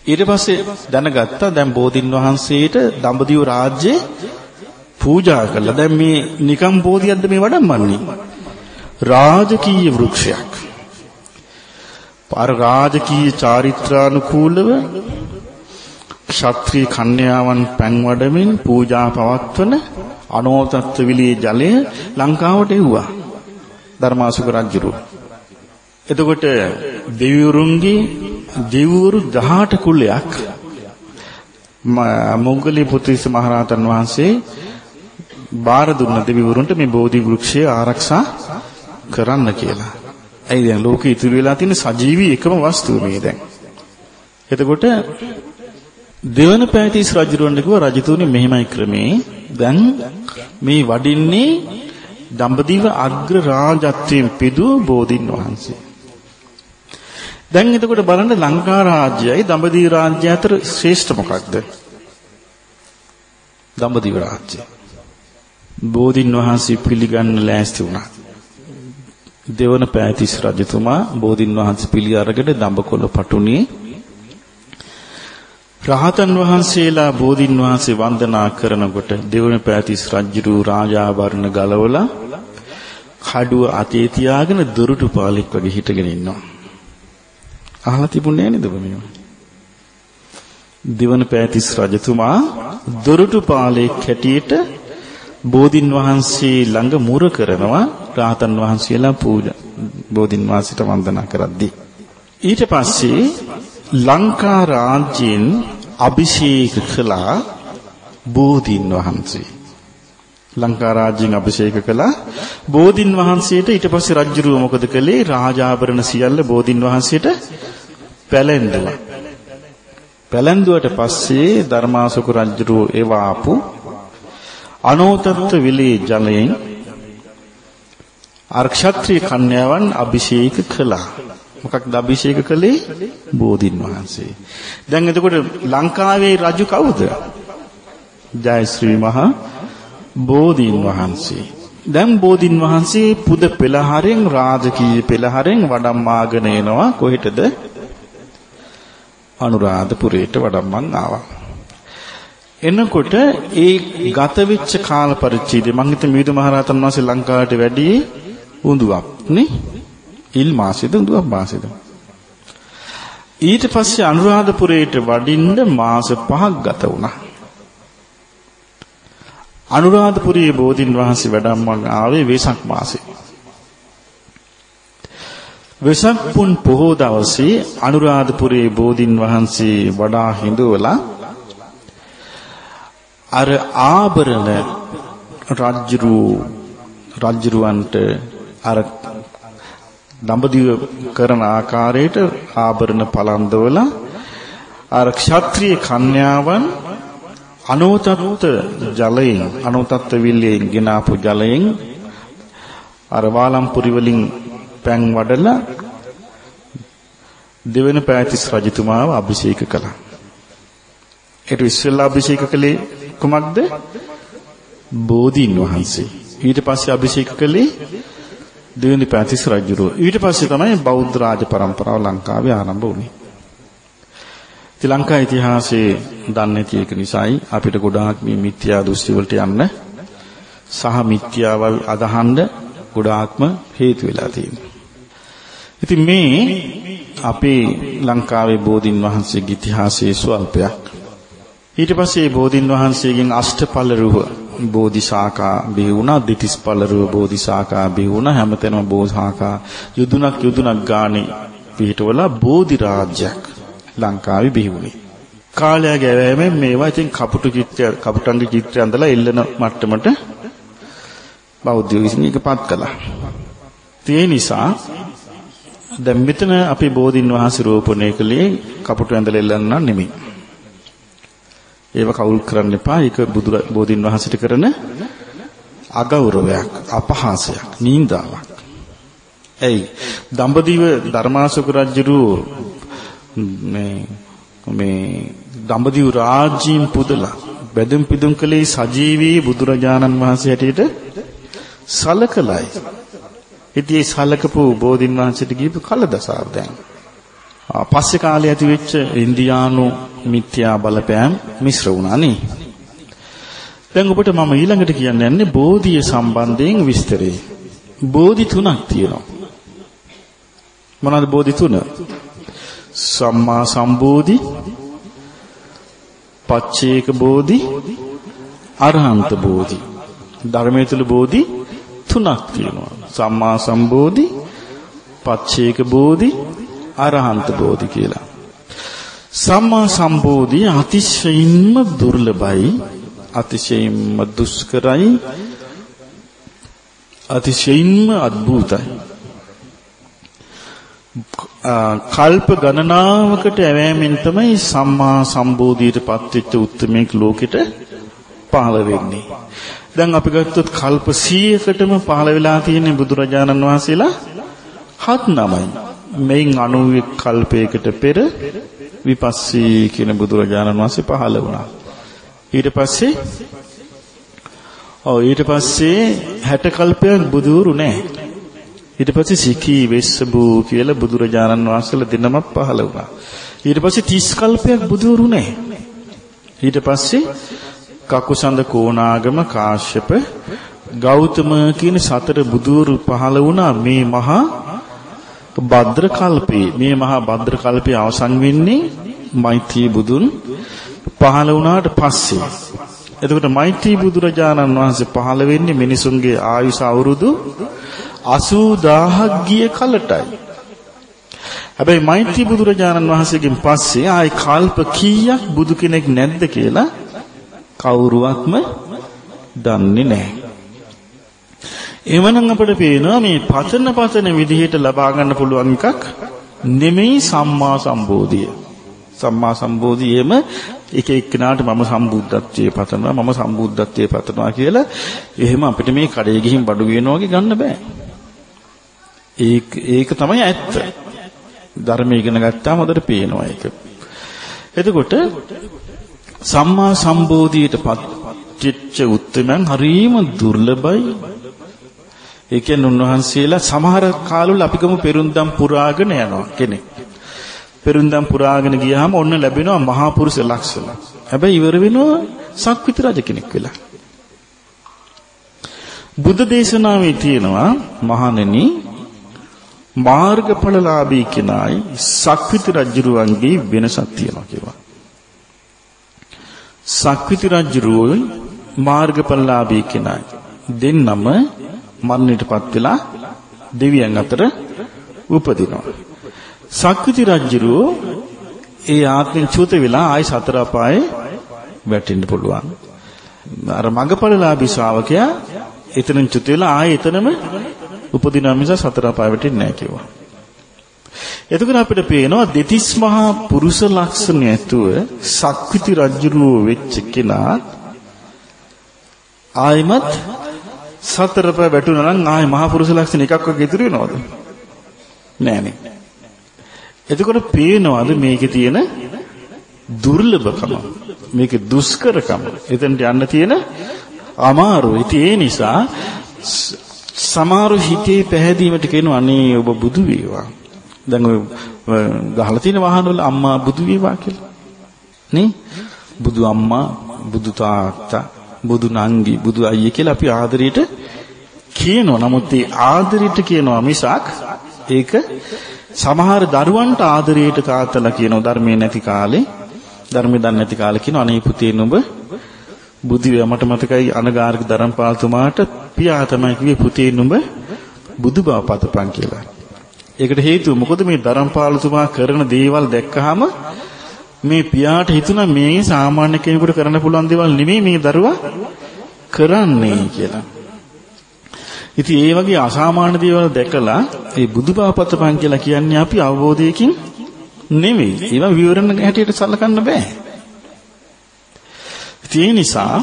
ඊට පස්සේ දැනගත්තා දැන් බෝධින් වහන්සේට දඹදිව රාජ්‍යේ පූජා කළා. දැන් මේ නිකම් බෝධියක්ද මේ වඩම්මන්නේ? රාජකීය වෘක්ෂයක්. පාර රාජකීය චාරිත්‍රානුකූලව ක්ෂත්‍රීය කන්‍යාවන් පැන් වඩමින් පූජා පවත්වන අනෝතත්ත්ව විලියේ ජලය ලංකාවට එව්වා. ධර්මාසුක රජුරු. එතකොට දෙවිවරුන්ගේ දෙවිවරු 18 කුලයක් මොග්ගලී පුත්‍රිස මහරහතන් වහන්සේ බාර දුන්න දෙවිවරුන්ට මේ බෝධි වෘක්ෂය ආරක්ෂා කරන්න කියලා. ඇයි දැන් ලෝකෙ ඉතුරු වෙලා තියෙන සජීවී එකම වස්තුව මේ දැන්. එතකොට දෙවන පෑතිස් රජුරවන්ට කිව්වා රජතුමනි මෙහෙමයි ක්‍රමේ දැන් මේ වඩින්නේ දඹදිව අග්‍ර රාජත්වයෙන් පිදු බෝධින් වහන්සේ. දැන් එතකොට බලන්න ලංකා රාජ්‍යයයි දඹදිව රාජ්‍ය අතර ශ්‍රේෂ්ඨ මොකක්ද? දඹදිව රාජ්‍ය. බෝධින් වහන්සේ පිළිගන්න ලෑස්ති වුණා. දෙවන පෑතිස් රජතුමා බෝධින් වහන්සේ පිළි අරගෙන දඹකොළ පටුනේ රහතන් වහන්සේලා බෝධින් වහන්සේ වන්දනා කරනකොට දෙවන පෑතිස් රජු රාජාභරණ ගලවලා කඩුව අතේ තියාගෙන දොරටු පාලෙක් වගේ හිටගෙන ඉන්නවා. අහලා තිබුණේ නේද මේවා? දෙවන පෑතිස් රජතුමා දොරටු පාලෙක් හැටියට බෝධින් වහන්සේ ළඟ මුර කරනවා රහතන් වහන්සේලා පූජා බෝධින් වහන්සේට වන්දනා කරද්දී ඊට පස්සේ ලංකා රාජ්‍යයෙන් අභිෂේක කළා බෝධින් වහන්සේ. ලංකා රාජ්‍යයෙන් අභිෂේක කළා බෝධින් වහන්සේට ඊට පස්සේ රජුරුව මොකද කළේ රාජාභරණ සියල්ල බෝධින් වහන්සේට පැලැන්දුවා. පැලැන්දුවට පස්සේ ධර්මාසුක රජුරුව ඒවා ආපු අනෝතත්ත්ව විලේ ජලයෙන් අර්ක්ෂත්‍රීය කන්‍යාවන් අභිෂේක කළා. මොකක්ද අභිෂේක කළේ? බෝධින් වහන්සේ. දැන් එතකොට ලංකාවේ රජු කවුද? ජයශ්‍රී මහා බෝධින් වහන්සේ. දැන් බෝධින් වහන්සේ පුද පෙළහරෙන් රාජකීය පෙළහරෙන් වඩම්මාගෙන එනවා කොහෙටද? අනුරාධපුරයට වඩම්මන් ආවා. එනකොට ඒ ගත වෙච්ච කාල පරිච්ඡේදය මම හිත මිහිඳු මහරහතන් වහන්සේ ලංකාවට වැඩි උඳුවක් නේ ඉල් මාසෙද දුවක් මාසෙද? ඊට පස්සේ අනුරාධපුරයට වඩින්න මාස 5ක් ගත වුණා. අනුරාධපුරයේ බෝධින් වහන්සේ වැඩමවන් ආවේ වෙසක් මාසේ. වෙසක් පුන් පොහෝ දවසේ අනුරාධපුරයේ බෝධින් වහන්සේ වඩා හිඳුවලා අර ආභරණ රජ්ජුරු රජ්ජුරුවන්ට අර දඹදිව කරන ආකාරයට ආභරණ පලන්දවලා අර ක්ෂත්‍රීය කන්‍යාවන් අනෝතත් ජලයෙන් අනෝතත් විල්ලයෙන් ගෙනාපු ජලයෙන් අර වාලම්පුරි වලින් පැන් වඩලා දෙවෙනි පෑතිස් රජතුමාව අභිෂේක කළා. ඒට ඉස්සෙල්ලා අභිෂේක කළේ කුමක්ද? බෝධීන් වහන්සේ. ඊට පස්සේ අභිෂේක කළේ දෙවෙනි පෑතිස් රජුරෝ. ඊට පස්සේ තමයි බෞද්ධ රාජ પરම්පරාව ලංකාවේ ආරම්භ වුණේ. ශ්‍රී ලංකා ඉතිහාසයේ දන්නේ නැති එක නිසායි අපිට ගොඩාක් මේ මිත්‍යා දෘෂ්ටි වලට යන්න සහ මිත්‍යාව අදහන්න ගොඩාක්ම හේතු වෙලා තියෙනවා. ඉතින් මේ අපේ ලංකාවේ බෝධින් වහන්සේගේ ඉතිහාසයේ ස්වල්පයක්. ඊට පස්සේ බෝධින් වහන්සේගෙන් අෂ්ටඵල රුහ බෝධිසාකා බිහි වුණා, දිටිස්ඵල රුහ බෝධිසාකා බිහි වුණා, හැමතැනම බෝධාකා යුදුනක් යුදුනක් ගානේ පිටවලා බෝධි රාජ්‍යයක් ලංකාවේ බිහි වුණේ. කාලය ගැවෑමෙන් මේවා ඉතින් කපුටු චිත්‍ර කපුටන්ගේ චිත්‍රය අඳලා එල්ලන මට්ටමට බෞද්ධ විසින් එකපත් කළා. ඒ නිසා දැන් මෙතන අපි බෝධින් වහන්සේ රෝපණය කළේ කපුටු ඇඳලා එල්ලන්න නෙමෙයි. ඒව කවුල් කරන්න එපා. ඒක බුදු බෝධින් වහන්සේට කරන අගෞරවයක්, අපහාසයක්, නින්දාවක්. එයි දඹදිව ධර්මාශෝක රජුරු මේ මේ දඹදිව රාජ්‍යම් පුදලා බෙදුම් පිදුම් කළේ සජීවී බුදුරජාණන් වහන්සේ හැටියට සලකලයි. ඉතින් ඒ සලකපු බෝධින් වහන්සේට ගියපු කලදසාව දැන්. පස්සේ කාලේ ඇති වෙච්ච ඉන්දියානු මිත්‍යා බලපෑම් මිශ්‍ර වුණා නේ. දැන් ඔබට මම ඊළඟට කියන්න යන්නේ බෝධිය සම්බන්ධයෙන් විස්තරේ. බෝධි තුනක් තියෙනවා. මොනවාද බෝධි තුන? සම්මා සම්බෝධි, පච්චේක බෝධි, අරහන්ත බෝධි. ධර්මයේ තුල බෝධි තුනක් තියෙනවා. සම්මා සම්බෝධි, පච්චේක බෝධි, අරහන්ත බෝධි කියලා. සම්මා සම්බෝධිය අතිශයින්ම දුර්ලභයි අතිශයින්ම දුෂ්කරයි අතිශයින්ම අద్භූතයි කල්ප ගණනාවකට ඇවෑමෙන් තමයි සම්මා සම්බෝධියටපත් වෙච්ච උත්මේක ලෝකෙට පහළ වෙන්නේ. දැන් අපි ගත්තොත් කල්ප 100කටම පහළ වෙලා තියෙන බුදුරජාණන් වහන්සේලා හත් නමයි. මෙයින් 91 කල්පයකට පෙර විපස්සී කියන බුදුරජාණන් වහන්සේ පහළ වුණා. ඊට පස්සේ ඔව් ඊට පස්සේ 60 කල්පයක් බුදුරු නැහැ. ඊට පස්සේ සිකී වෙස්සබු කියලා බුදුරජාණන් වහන්සේලා දෙනමක් පහළ වුණා. ඊට පස්සේ 30 කල්පයක් බුදුරු නැහැ. ඊට පස්සේ කකුසඳ කෝණාගම කාශ්‍යප ගෞතම කියන සතර බුදුරු පහළ වුණා මේ මහා භද්‍ර කල්පේ මේ මහා භද්‍ර කල්පේ අවසන් වෙන්නේ මෛත්‍රී බුදුන් පහළ වුණාට පස්සේ එතකොට මෛත්‍රී බුදුරජාණන් වහන්සේ පහළ වෙන්නේ මිනිසුන්ගේ ආයුෂ අවුරුදු 80000ක් ගිය කලටයි. හැබැයි මෛත්‍රී බුදුරජාණන් වහන්සේගෙන් පස්සේ ආයි කල්ප කීයක් බුදු කෙනෙක් නැද්ද කියලා කවුරුවක්ම දන්නේ නැහැ. එවනම් අපිට පේනවා මේ පතන පතන විදිහට ලබා ගන්න පුළුවන් එකක් නෙමෙයි සම්මා සම්බෝධිය. සම්මා සම්බෝධියේම එක එක්කෙනාට මම සම්බුද්ධත්වයේ පතනවා මම සම්බුද්ධත්වයේ පතනවා කියලා එහෙම අපිට මේ කඩේ ගිහින් බඩු ගේනවා වගේ ගන්න බෑ. ඒක ඒක තමයි ඇත්ත. ධර්මය ඉගෙන ගත්තාම හොඳට පේනවා ඒක. එතකොට සම්මා සම්බෝධියට පත්වෙච්ච උත්තරමන් හරීම දුර්ලභයි. ඒ කියන්නේ උන්වහන්සේලා සමහර කාලවල අපිකම පෙරුම්දම් පුරාගෙන යනවා කෙනෙක්. පෙරුම්දම් පුරාගෙන ගියාම ඔන්න ලැබෙනවා මහා පුරුෂ ලක්ෂණ. හැබැයි ඉවර වෙනවා සක්විති රජ කෙනෙක් වෙලා. බුද්ධ දේශනාවේ තියෙනවා මහණෙනි මාර්ගඵලලාභී කෙනායි සක්විති රජුරුවන්ගේ වෙනසක් තියෙනවා කියලා. සක්විති රජුරුවෝයි මාර්ගඵලලාභී කෙනායි දෙන්නම මරණයටපත් වෙලා දෙවියන් අතර උපදිනවා. සක්විති රජුරුවෝ ඒ ආත්මෙන් චුත වෙලා ආයි සතර අපායේ වැටෙන්න පුළුවන්. අර මඟඵලලාභී ශ්‍රාවකයා එතනින් චුත වෙලා ආයි එතනම උපදිනා මිස සතර අපාය වැටෙන්නේ නැහැ කිව්වා. එතකොට අපිට පේනවා දෙතිස් මහා පුරුෂ ලක්ෂණ ඇතුව සක්විති රජුරුව වෙච්ච කෙනා ආයිමත් සතර පහ වැටුණා නම් ආයි මහා පුරුෂ ලක්ෂණ එකක් වගේ ඉතුරු වෙනවද? නෑනේ. එතකොට පේනවද මේකේ තියෙන දුර්ලභකම මේකේ දුෂ්කරකම එතනට යන්න තියෙන අමාරු ඉතින් ඒ නිසා සමහර හිතේ පැහැදීමට කියනවා අනේ ඔබ බුදු වේවා. දැන් ඔය ගහලා තියෙන වාහන වල අම්මා බුදු වේවා කියලා. නේ? බුදු අම්මා, බුදු තාත්තා, බුදු නංගි, බුදු අයියේ කියලා අපි ආදරයට කියනවා. නමුත් ඒ ආදරයට කියනවා මිසක් ඒක සමහර දරුවන්ට ආදරයට තාත්තලා කියනවා ධර්මයේ නැති කාලේ ධර්මය දන්නේ නැති කාලේ කියනවා අනේ පුතේ නුඹ බුදු වේ මට මතකයි අනගාരിക ධර්මපාලතුමාට පියා තමයි කිව්වේ පුතේ නුඹ බුදු බව පතපන් කියලා. ඒකට හේතුව මොකද මේ ධර්මපාලතුමා කරන දේවල් දැක්කහම මේ පියාට හිතුණා මේ සාමාන්‍ය කෙනෙකුට කරන්න පුළුවන් දේවල් නෙමෙයි මේ දරුවා කරන්නේ කියලා. ඉතින් ඒ වගේ අසාමාන්‍ය දේවල් දැකලා ඒ බුදුබව පතපන් කියලා කියන්නේ අපි අවබෝධයකින් නෙමෙයි. ඒවා විවරණ හැටියට සලකන්න බෑ. ඒ නිසා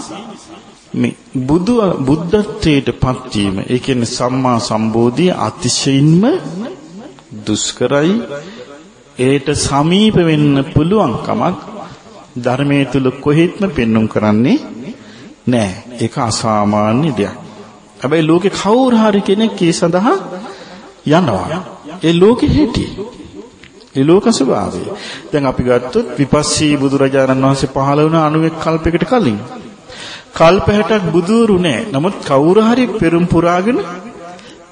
මේ බුදු බුද්ධත්වයට පත්වීම ඒ කියන්නේ සම්මා සම්බෝධිය අතිශයින්ම දුෂ්කරයි ඒට සමීප වෙන්න පුළුවන් කමක් ධර්මයේ තුල කොහෙත්ම පෙන්눔 කරන්නේ නෑ ඒක අසාමාන්‍ය දෙයක් හැබැයි ලෝකේ කවුරු හරි කෙනෙක් ඒ සඳහා යනවා ඒ ලෝකෙ හිටි ඒ ලෝක ස්වභාවය. දැන් අපි ගත්තොත් විපස්සී බුදුරජාණන් වහන්සේ පහළ වුණ 91 කල්පයකට කලින්. කල්ප 60ක් බුදුරු නෑ. නමුත් කවුරු හරි පෙරම් පුරාගෙන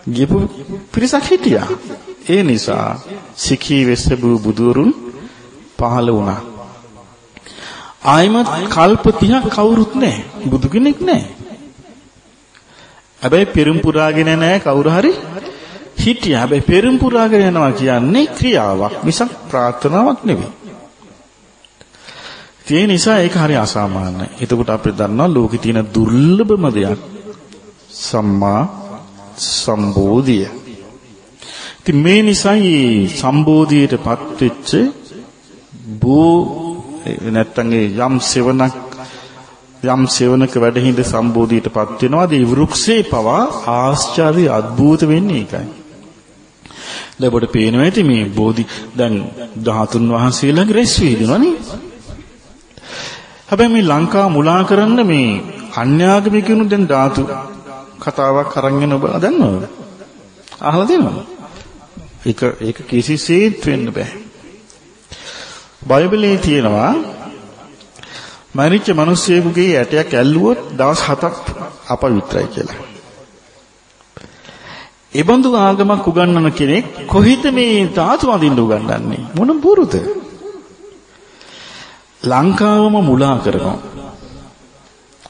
ගියපු පිරිසක් හිටියා. ඒ නිසා සිකී වෙස්සබු බුදුරුන් පහළ වුණා. ආයිමත් කල්ප 30ක් කවුරුත් නැහැ. බුදු කෙනෙක් නැහැ. හැබැයි පෙරම් පුරාගෙන නැහැ කවුරු හරි හිටියා. හැබැයි පෙරම් පුරාගෙන යනවා කියන්නේ ක්‍රියාවක් මිසක් ප්‍රාර්ථනාවක් නෙවෙයි. ඒ නිසා ඒක හරි අසාමාන්‍යයි. එතකොට අපි දන්නවා ලෝකේ තියෙන දුර්ලභම දෙයක් සම්මා සම්බෝධිය. ඉතින් මේ නිසායි සම්බෝධියටපත් වෙච්ච බෝ නැත්තම් යම් සෙවණක් යම් සෙවණක වැඩහිඳ සම්බෝධියටපත් වෙනවාද ඒ වෘක්ෂේ පවා ආශ්චර්ය අద్భుත වෙන්නේ ඒකයි. දැන් ඔබට පේනවා ඇති මේ බෝධි දැන් ධාතුන් වහන්සේලාගේ රැස් වේදනවනේ. හැබැයි මේ ලංකාව මුලා කරන්න මේ අන්‍යාගමිකයන්ු දැන් ධාතු කතාවක් අරන් එන ඔබ දන්නවද? අහලා තියෙනවද? ඒක ඒක කිසිසේත් වෙන්න බෑ. බයිබලයේ තියෙනවා මරිච්ච මිනිස්සෙකුගේ ඇටයක් ඇල්ලුවොත් දවස් 7ක් අපවිත්‍රයි කියලා. ඒබඳු ආගමක් උගන්වන කෙනෙක් කොහිද මේ ධාතු වඳින්න උගන්වන්නේ මොන බොරුද ලංකාවම මුලා කරනවා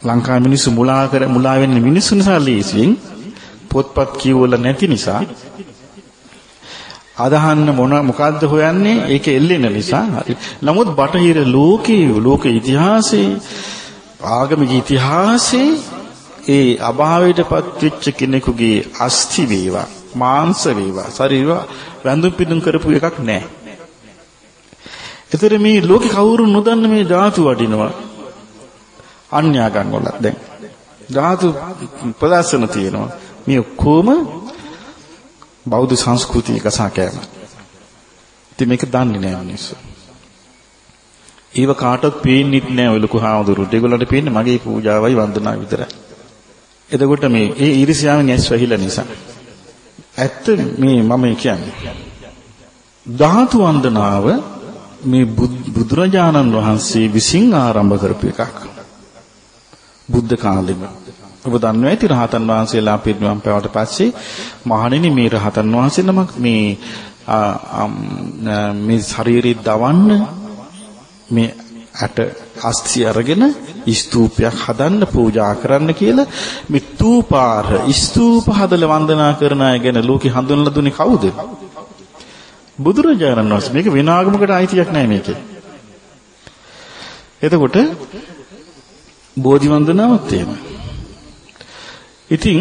ලංකාවේ මිනිස්සු මුලා කර මුලා වෙන්නේ මිනිස්සු නිසා ලීසියෙන් පොත්පත් කියවල නැති නිසා අදහන්න මොන මොකද්ද හොයන්නේ? ඒක එල්ලෙන නිසා. නමුත් බටහිර ලෝකයේ ලෝක ඉතිහාසයේ ආගමික ඉතිහාසයේ ඒ අභාවයටපත් වෙච්ච කෙනෙකුගේ අස්ථි වේවා මාංශ වේවා ශරීර වැඳුම් පිදුම් කරපු එකක් නැහැ. ඒතර මේ ලෝකේ කවුරු නොදන්න මේ ධාතු වඩිනවා? අන්‍යාගම් වල. දැන් ධාතු ප්‍රදර්ශන තියෙනවා. මේ ඔක්කොම බෞද්ධ සංස්කෘතියක සාකෑම. ඉතින් මේක දන්නේ නැහැ මිනිස්සු. ඒව කාටවත් පේන්නෙත් නැහැ ඔය ලොකු හාමුදුරුවෝ. ඒගොල්ලන්ට පේන්නේ මගේ පූජාවයි වන්දනාවයි විතරයි. එතකොට මේ ඒ ඊර්ෂ්‍යාවෙන් ඇස් වැහිලා නිසා ඇත්ත මේ මම කියන්නේ ධාතු වන්දනාව මේ බුදුරජාණන් වහන්සේ විසින් ආරම්භ කරපු එකක් බුද්ධ කාලෙම ඔබ දන්නවා ඇති රහතන් වහන්සේලා පිරිනිවන් පෑවට පස්සේ මහණෙනි මේ රහතන් වහන්සේ නමක් මේ මේ ශරීරය දවන්න මේ ඇට අස්ති අරගෙන ස්තූපයක් හදන්න පූජා කරන්න කියලා මේ තූපාර ස්තූප හදලා වන්දනා කරන අය ගැන ලෝකෙ හඳුන්වලා දුන්නේ කවුද? බුදුරජාණන් වහන්සේ. මේක වෙන ආගමකට අයිතියක් නෑ මේකේ. එතකොට බෝධි වන්දනාවත් එහෙමයි. ඉතින්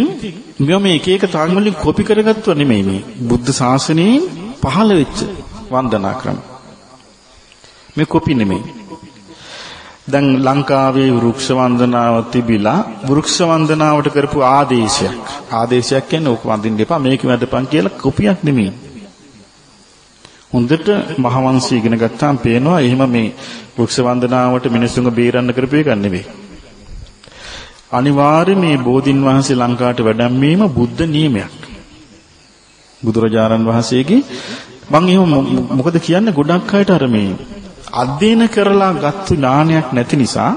මම මේ එක එක තාන් වලින් කොපි කරගත්තුව නෙමෙයි මේ බුද්ධ ශාසනයේ පහළ වෙච්ච වන්දනා ක්‍රම. මේ කොපි නෙමෙයි. දැන් ලංකාවේ වෘක්ෂ වන්දනාව තිබිලා වෘක්ෂ වන්දනාවට කරපු ආදේශයක්. ආදේශයක් කියන්නේ ඕක වඳින්න එපා මේක වැදපන් කියලා කොපියක් නෙමෙයි. හොඳට මහවංශය ඉගෙන ගත්තාම පේනවා එහෙම මේ වෘක්ෂ වන්දනාවට මිනිස්සුන්ව බේරන්න කරපු එක නෙවෙයි. අනිවාර්යයෙන් මේ බෝධින් වහන්සේ ලංකාවට වැඩම්වීම බුද්ධ නියමයක්. බුදුරජාණන් වහන්සේගේ මම එහෙම මොකද කියන්නේ ගොඩක් අයට අර මේ අධ්‍යයන කරලා ගත්තු ඥානයක් නැති නිසා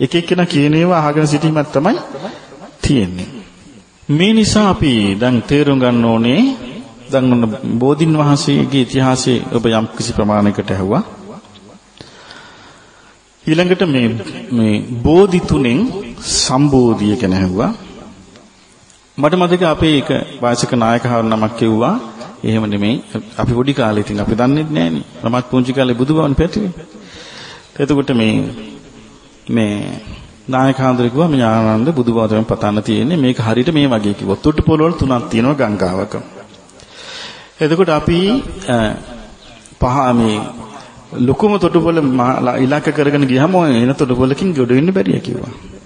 එක එක්කෙනා කියන ඒවා අහගෙන සිටීමක් තමයි තියෙන්නේ. මේ නිසා අපි දැන් තේරුම් ගන්න ඕනේ දැන් ඔන්න බෝධින් වහන්සේගේ ඉතිහාසය ඔබ යම් කිසි ප්‍රමාණයකට ඇහුවා. ඊළඟට මේ මේ බෝධි තුනෙන් සම්බෝධිය ගැන ඇහුවා. මට මතක අපේ එක වාචක නායකහවර නමක් කිව්වා එහෙම නෙමෙයි අපි පොඩි කාලේ ඉතින් අපි දන්නේ නැහනේ. මමත් පුංචි කාලේ බුදුබවන් පැතුවේ. එතකොට මේ මේ නායකහඳුර කිව්වා මේ ආනන්ද බුදුබව තමයි පතන්න තියෙන්නේ මේක හරියට මේ වගේ කිව්වොත් උඩ පොළවල් තුනක් තියෙනවා ගංගාවක. එතකොට අපි පහ මේ ලොකුම තොටුපොළ ඉලක්ක කරගෙන ගියහම එන තොටුපොළකින් ගොඩ වෙන්න බැරිය කිව්වා.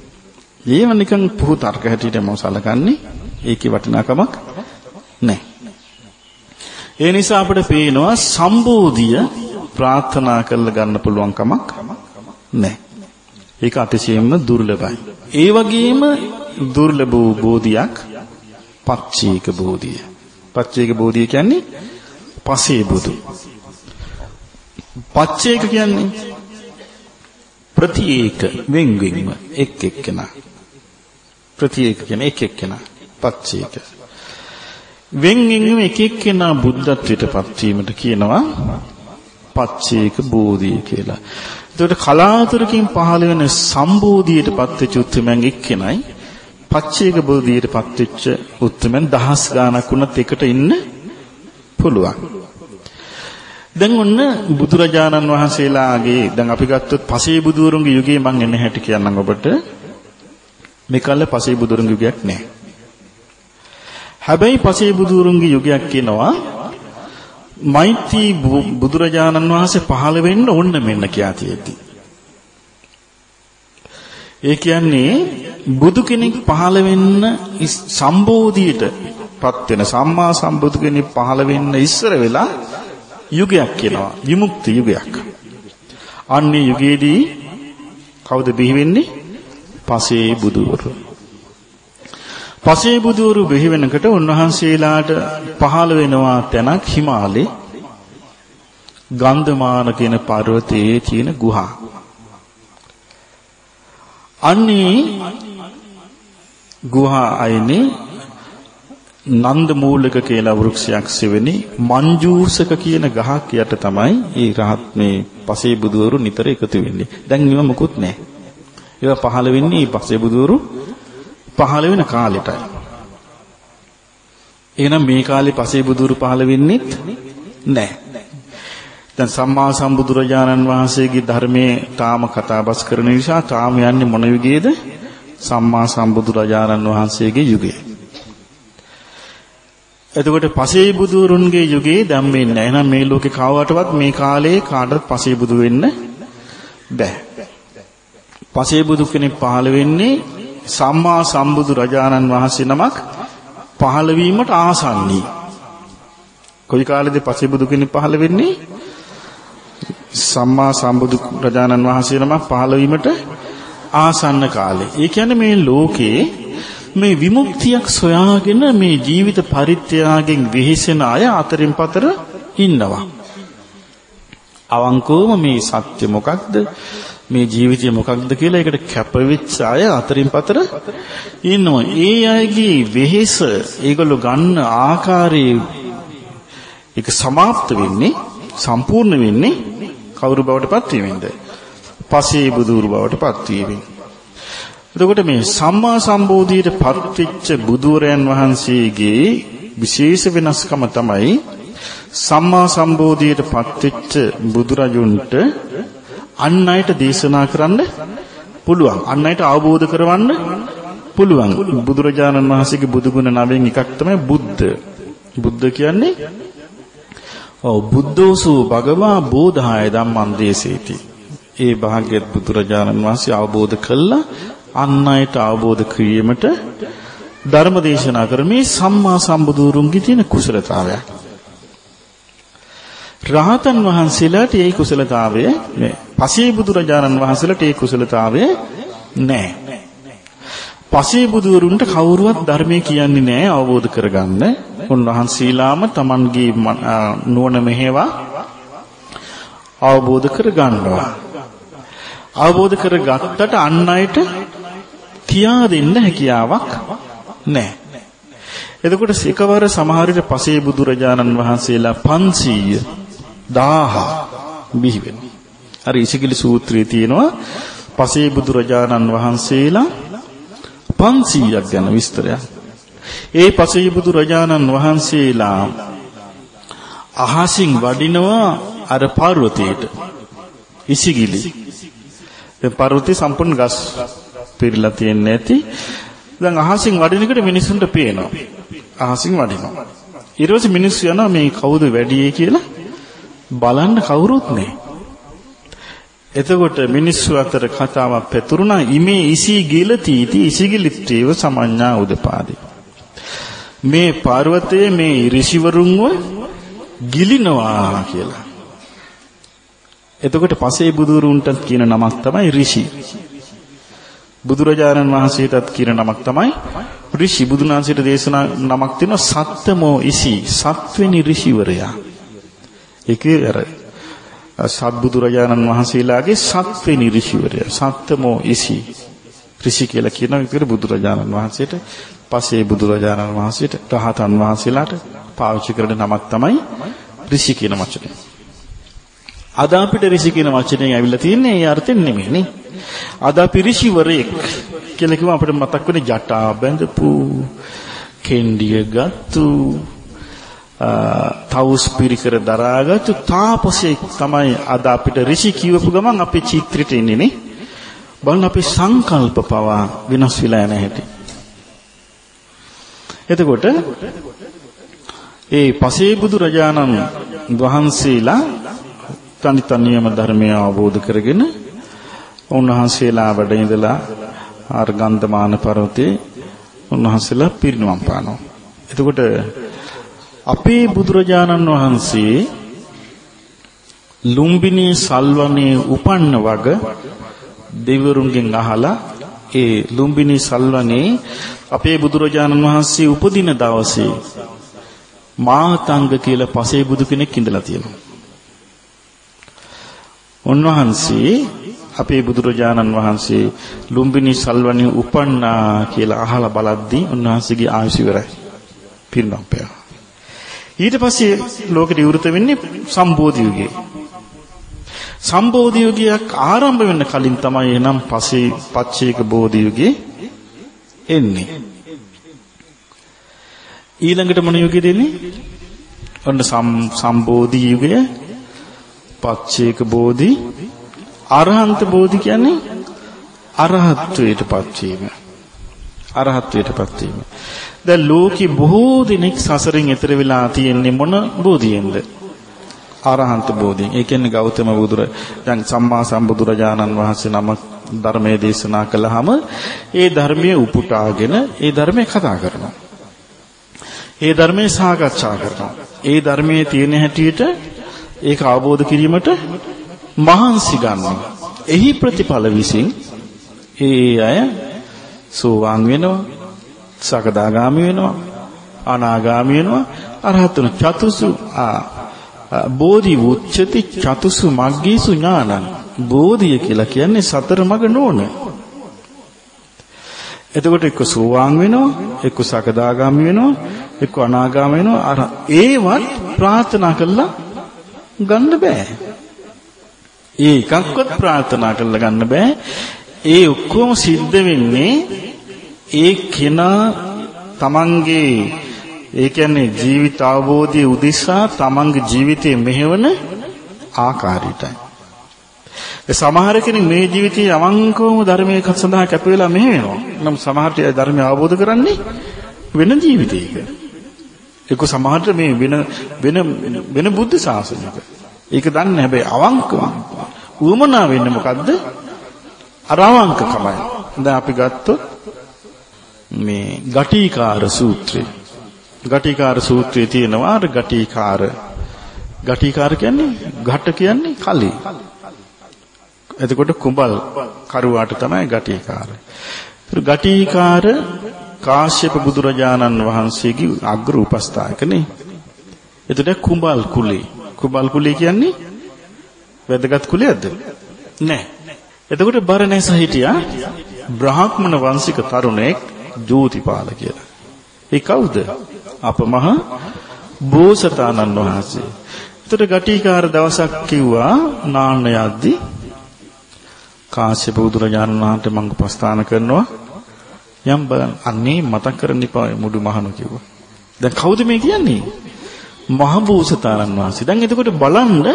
ඒව නිකන් පුහු තර්ක හැටියට මම සලකන්නේ ඒකේ වටිනාකමක් නැහැ. ඒ නිසා අපිට පේනවා සම්බෝධිය ප්‍රාර්ථනා කරලා ගන්න පුළුවන් කමක් නැහැ. ඒක අතිශයින්ම දුර්ලභයි. ඒ වගේම දුර්ලභ වූ බෝධියක් පච්චේක බෝධිය. පච්චේක බෝධිය කියන්නේ පසේ බුදු. පච්චේක කියන්නේ ප්‍රතිඒක වෙන් වෙන්ව එක් එක්කෙනා. ප්‍රතිඒක කියන්නේ එක් එක්කෙනා. පච්චේක. වෙන් වෙන්ව එක එක්කෙනා බුද්ධත්වයට පත් වීමට කියනවා පච්චේක බෝධිය කියලා. එතකොට කලාතුරකින් පහළ වෙන සම්බෝධියට පත්වෙච්ච උත්තරමයන් එක්කෙනයි පච්චේක බෝධියට පත්වෙච්ච උත්තරමයන් දහස් ගාණක් වුණත් එකට ඉන්න පුළුවන්. දැන් ඔන්න බුදුරජාණන් වහන්සේලාගේ දැන් අපි ගත්තොත් පසේ බුදුරුන්ගේ යුගයේ මම එන්න හැටි කියන්නම් ඔබට. මේ කල්ල පසේ බුදුරුන්ගේ යුගයක් නැහැ. හැබැයි පසේ බුදුරුන්ගේ යුගයක් කියනවා මෛත්‍රී බුදුරජාණන් වහන්සේ පහළ වෙන්න ඕන්න මෙන්න කියා තියෙද්දි. ඒ කියන්නේ බුදු කෙනෙක් පහළ වෙන්න සම්බෝධියට පත් වෙන සම්මා සම්බුදු කෙනෙක් පහළ වෙන්න ඉස්සර වෙලා යුගයක් කියනවා විමුක්ති යුගයක්. අන්නේ යුගයේදී කවුද බිහි වෙන්නේ? පසේ බුදුවරු. පසේ බුදුවරු බිහි වෙනකොට උන්වහන්සේලාට පහළ වෙනවා තැනක් හිමාලේ ගන්ධමාන කියන පර්වතයේ තියෙන ගුහා. අන්නේ ගුහා අයිනේ නන්ද මූලික කියලා වෘක්ෂයක් සෙවෙනි මංජූසක කියන ගහක් යට තමයි ඒ රහත් මේ පසේ බුදුවරු නිතර එකතු වෙන්නේ. දැන් ඒව මොකුත් නැහැ. ඒවා පහළ වෙන්නේ පසේ බුදුවරු පහළ වෙන කාලෙටයි. එහෙනම් මේ කාලේ පසේ බුදුවරු පහළ වෙන්නෙත් නැහැ. දැන් සම්මා සම්බුදුරජාණන් වහන්සේගේ ධර්මයේ තාම කතාබස් කරන නිසා තාම යන්නේ මොන යුගයේද? සම්මා සම්බුදුරජාණන් වහන්සේගේ යුගයේ. එතකොට පසේ බුදුරුන්ගේ යුගයේ දැන් මේ නැහැ. එහෙනම් මේ ලෝකේ කවවටවත් මේ කාලේ කාටවත් පසේ බුදු වෙන්න බෑ. පසේ බුදු කෙනෙක් පහළ වෙන්නේ සම්මා සම්බුදු රජාණන් වහන්සේ නමක් පහළ වීමට ආසන්නයි. කොයි කාලෙද පසේ බුදු කෙනෙක් පහළ වෙන්නේ? සම්මා සම්බුදු රජාණන් වහන්සේ නමක් පහළ වීමට ආසන්න කාලේ. ඒ කියන්නේ මේ ලෝකේ මේ විමුක්තියක් සොයාගෙන මේ ජීවිත පරිත්‍යාගයෙන් වෙහෙසෙන අය අතරින් පතර ඉන්නවා. අවංකවම මේ සත්‍ය මොකක්ද? මේ ජීවිතය මොකක්ද කියලා ඒකට කැපවිච්ච අය අතරින් පතර ඉන්නවා. ඒ අයගේ වෙහෙස ඒගොල්ලෝ ගන්න ආකාරයේ ඒක સમાપ્ત වෙන්නේ සම්පූර්ණ වෙන්නේ කවුරු බවට පත් වීමෙන්ද? පසේ බුදුරු බවට පත් වීමෙන්. එතකොට මේ සම්මා සම්බෝධියට පත්වෙච්ච බුදුරයන් වහන්සේගේ විශේෂ වෙනස්කම තමයි සම්මා සම්බෝධියට පත්වෙච්ච බුදුරජුන්ට අන් අයට දේශනා කරන්න පුළුවන්. අන් අයට අවබෝධ කරවන්න පුළුවන්. බුදුරජාණන් වහන්සේගේ බුදුගුණ නවෙන් එකක් තමයි බුද්ධ. බුද්ධ කියන්නේ ඔව් බුද්ධෝසු භගවා බෝධාය ධම්මං දේසේති. ඒ භාග්‍යවත් බුදුරජාණන් වහන්සේ අවබෝධ කළා අන් අයට අවබෝධ කිරීමට ධර්ම දේශනා කරමේ සම්මා සම්බුදුරුන්ගේ තියෙන කුසලතාවයක්. රහතන් වහන්සේලාට ඒ කුසලතාවය නෑ. පසේ බුදුරජාණන් වහන්සේලාට ඒ කුසලතාවය නෑ. පසේ බුදුවරුන්ට කවුරුවත් ධර්මයේ කියන්නේ නෑ අවබෝධ කරගන්න. උන්වහන්සේලාම Tamanගේ නුවණ මෙහෙවා අවබෝධ කරගන්නවා. අවබෝධ කරගත්තට අන් අයට කියා දෙන්න හැකියාවක් නැහැ. එතකොට එකවර සමහර විට පසේ බුදුරජාණන් වහන්සේලා 500 1000 බිහි වෙනවා. අර ඉසිකිලි සූත්‍රයේ තියෙනවා පසේ බුදුරජාණන් වහන්සේලා 500ක් ගැන විස්තරයක්. ඒ පසේ බුදුරජාණන් වහන්සේලා අහසින් වඩිනවා අර පර්වතයට. ඉසිගිලි. ඒ පර්වතේ සම්පූර්ණ ගස් පිරීලා තියෙන්නේ නැති. දැන් අහසින් වඩින එකට මිනිසුන්ට පේනවා. අහසින් වඩිනවා. ඊට පස්සේ මිනිස්සු යනවා මේ කවුද වැඩියේ කියලා බලන්න කවුරුත් නැහැ. එතකොට මිනිස්සු අතර කතාවක් පැතුරුණා ඉමේ ඉසි ගිලතීති ඉසිගිලිත්තේව සමඤ්ඤා උදපාදේ. මේ පර්වතයේ මේ ඍෂිවරුන්ව ගිලිනවා කියලා. එතකොට පසේ බුදුරුන්ට කියන නමක් තමයි ඍෂි. බුදුරජාණන් වහන්සේටත් කියන නමක් තමයි ඍෂි බුදුන් වහන්සේට දේශනා නමක් තියෙනවා සත්ත්මෝ ඉසි සත්වෙනි ඍෂිවරයා. ඒකේ අර සත්බුදුරජාණන් වහන්සේලාගේ සත්වෙනි ඍෂිවරයා සත්ත්මෝ ඉසි ඍෂි කියලා කියන විදිහට බුදුරජාණන් වහන්සේට පසේ බුදුරජාණන් වහන්සේට රහතන් වහන්සේලාට පාවිච්චි කරන නමක් තමයි ඍෂි කියන වචනේ. අද අපිට ඍෂි කියන වචනේ ඇවිල්ලා තියෙන්නේ ඒ අර්ථයෙන් නෙමෙයි නේ. අද අපි ඍෂිවරයෙක් කියලා කිව්වම අපිට මතක් වෙන්නේ ජටා බැඳපු කෙන්ඩිය ගත්තු තවුස් පිරිකර දරාගත්තු තාපසයෙක් තමයි අද අපිට ඍෂි කියවපු ගමන් අපේ චිත්‍රෙට එන්නේ නේ බලන්න අපේ සංකල්ප පවා වෙනස් වෙලා යන හැටි එතකොට ඒ පසේ බුදු රජාණන් වහන්සේලා තනි තනියම ධර්මය අවබෝධ කරගෙන උන්වහන්සේලා වැඩ ඉඳලා ආර්ගන්ධමාන පර්වතයේ උන්වහන්සේලා පිරිනවම් පානවා. එතකොට අපේ බුදුරජාණන් වහන්සේ ලුම්බිනි සල්වනේ උපන්න වග දෙවිවරුන්ගෙන් අහලා ඒ ලුම්බිනි සල්වනේ අපේ බුදුරජාණන් වහන්සේ උපදින දවසේ මාතංග කියලා පසේ බුදු කෙනෙක් ඉඳලා තියෙනවා. උන්වහන්සේ අපේ බුදුරජාණන් වහන්සේ ලුම්බිනි සල්වණි උපන්නා කියලා අහලා බලද්දී උන්වහන්සේගේ ආයුෂ ඉවරයි. පිරිනොම් පෑවා. ඊට පස්සේ ලෝකෙට විවෘත වෙන්නේ සම්බෝධි යුගයේ. සම්බෝධි යුගයක් ආරම්භ වෙන්න කලින් තමයි එනම් පසේ පච්චේක බෝධි යුගයේ එන්නේ. ඊළඟට මොන යුගයද එන්නේ? ඔන්න සම්බෝධි යුගය, පච්චේක බෝධි, අරහන්ත බෝධි කියන්නේ අරහත්ත්වයටපත් වීම. අරහත්ත්වයටපත් වීම. දැන් ලෝකෙ බොහෝ දෙනෙක් සසරින් එතර වෙලා තියෙන්නේ මොන බෝධියෙන්ද? අරහන්ත බෝධියෙන්. ඒ කියන්නේ ගෞතම බුදුර දැන් සම්මා සම්බුදුරජාණන් වහන්සේ නමක් ධර්මයේ දේශනා කළාම ඒ ධර්මයේ උපුටාගෙන ඒ ධර්මයේ කතා කරනවා. ඒ ධර්මයේ සාකච්ඡා කරනවා. ඒ ධර්මයේ තියෙන හැටියට ඒක අවබෝධ කිරීමට මහන්සි ගන්නවා. එහි ප්‍රතිඵල විසින් ඒ අය සෝවාන් වෙනවා, සකදාගාමි වෙනවා, අනාගාමි වෙනවා, අරහත් වෙනවා. චතුසු බෝධි උච්චති චතුසු මග්ගීසු ඥානං බෝධිය කියලා කියන්නේ සතර මඟ නෝන. එතකොට එක්ක සෝවාන් වෙනවා, එක්ක සකදාගාමි වෙනවා, එක්ක අනාගාමී වෙනවා. අර ඒවත් ප්‍රාර්ථනා කළා ගන්න බෑ. ඒ එකක්වත් ප්‍රාර්ථනා කරලා ගන්න බෑ. ඒ ඔක්කොම සිද්ධ වෙන්නේ ඒ කෙනා තමන්ගේ ඒ කියන්නේ ජීවිත අවබෝධයේ උදෙසා තමන්ගේ ජීවිතය මෙහෙවන ආකාරයටයි. ඒ සමහර කෙනෙක් මේ ජීවිතයේ අවංකවම ධර්මයේ සඳහා කැප වෙලා මෙහෙ වෙනවා. නම් සමහරට ඒ ධර්මය අවබෝධ කරන්නේ වෙන ජීවිතයක. ඒක සමහරට මේ වෙන වෙන වෙන බුද්ධ ශාසනයක. ඒක දන්නේ හැබැයි අවංකව උවමනා වෙන්නේ මොකද්ද? අර අවංකකමයි. දැන් අපි ගත්තොත් මේ ගටිකාර සූත්‍රය. ගටිකාර සූත්‍රයේ තියෙනවා අර ගටිකාර. ගටිකාර කියන්නේ ඝට කියන්නේ කලී. එතකොට කුඹල් කරුවාට තමයි ගටිකාර. ඒතර ගටිකාර කාශ්‍යප බුදුරජාණන් වහන්සේගේ අග්‍ර උපස්ථායකනේ. එතකොට කුඹල් කුලේ. කුඹල් කුලේ කියන්නේ වැදගත් කුලයක්ද? නෑ. එතකොට බරණැස හිටියා බ්‍රාහ්මණ වංශික තරුණෙක් ජෝතිපාල කියලා. ඒ කවුද? අපමහ බෝසතාණන් වහන්සේ. එතකොට ගටිකාර දවසක් කිව්වා නාන්න යද්දී කාශ්‍යප බුදුරජාණන් වහන්සේ මං උපස්ථාන කරනවා යම් බලන්න අන්නේ මතක් කරන්න එපා මුඩු මහණු කිව්වා. දැන් කවුද මේ කියන්නේ? මහ බෝසතාණන් වහන්සේ. දැන් එතකොට බලන්න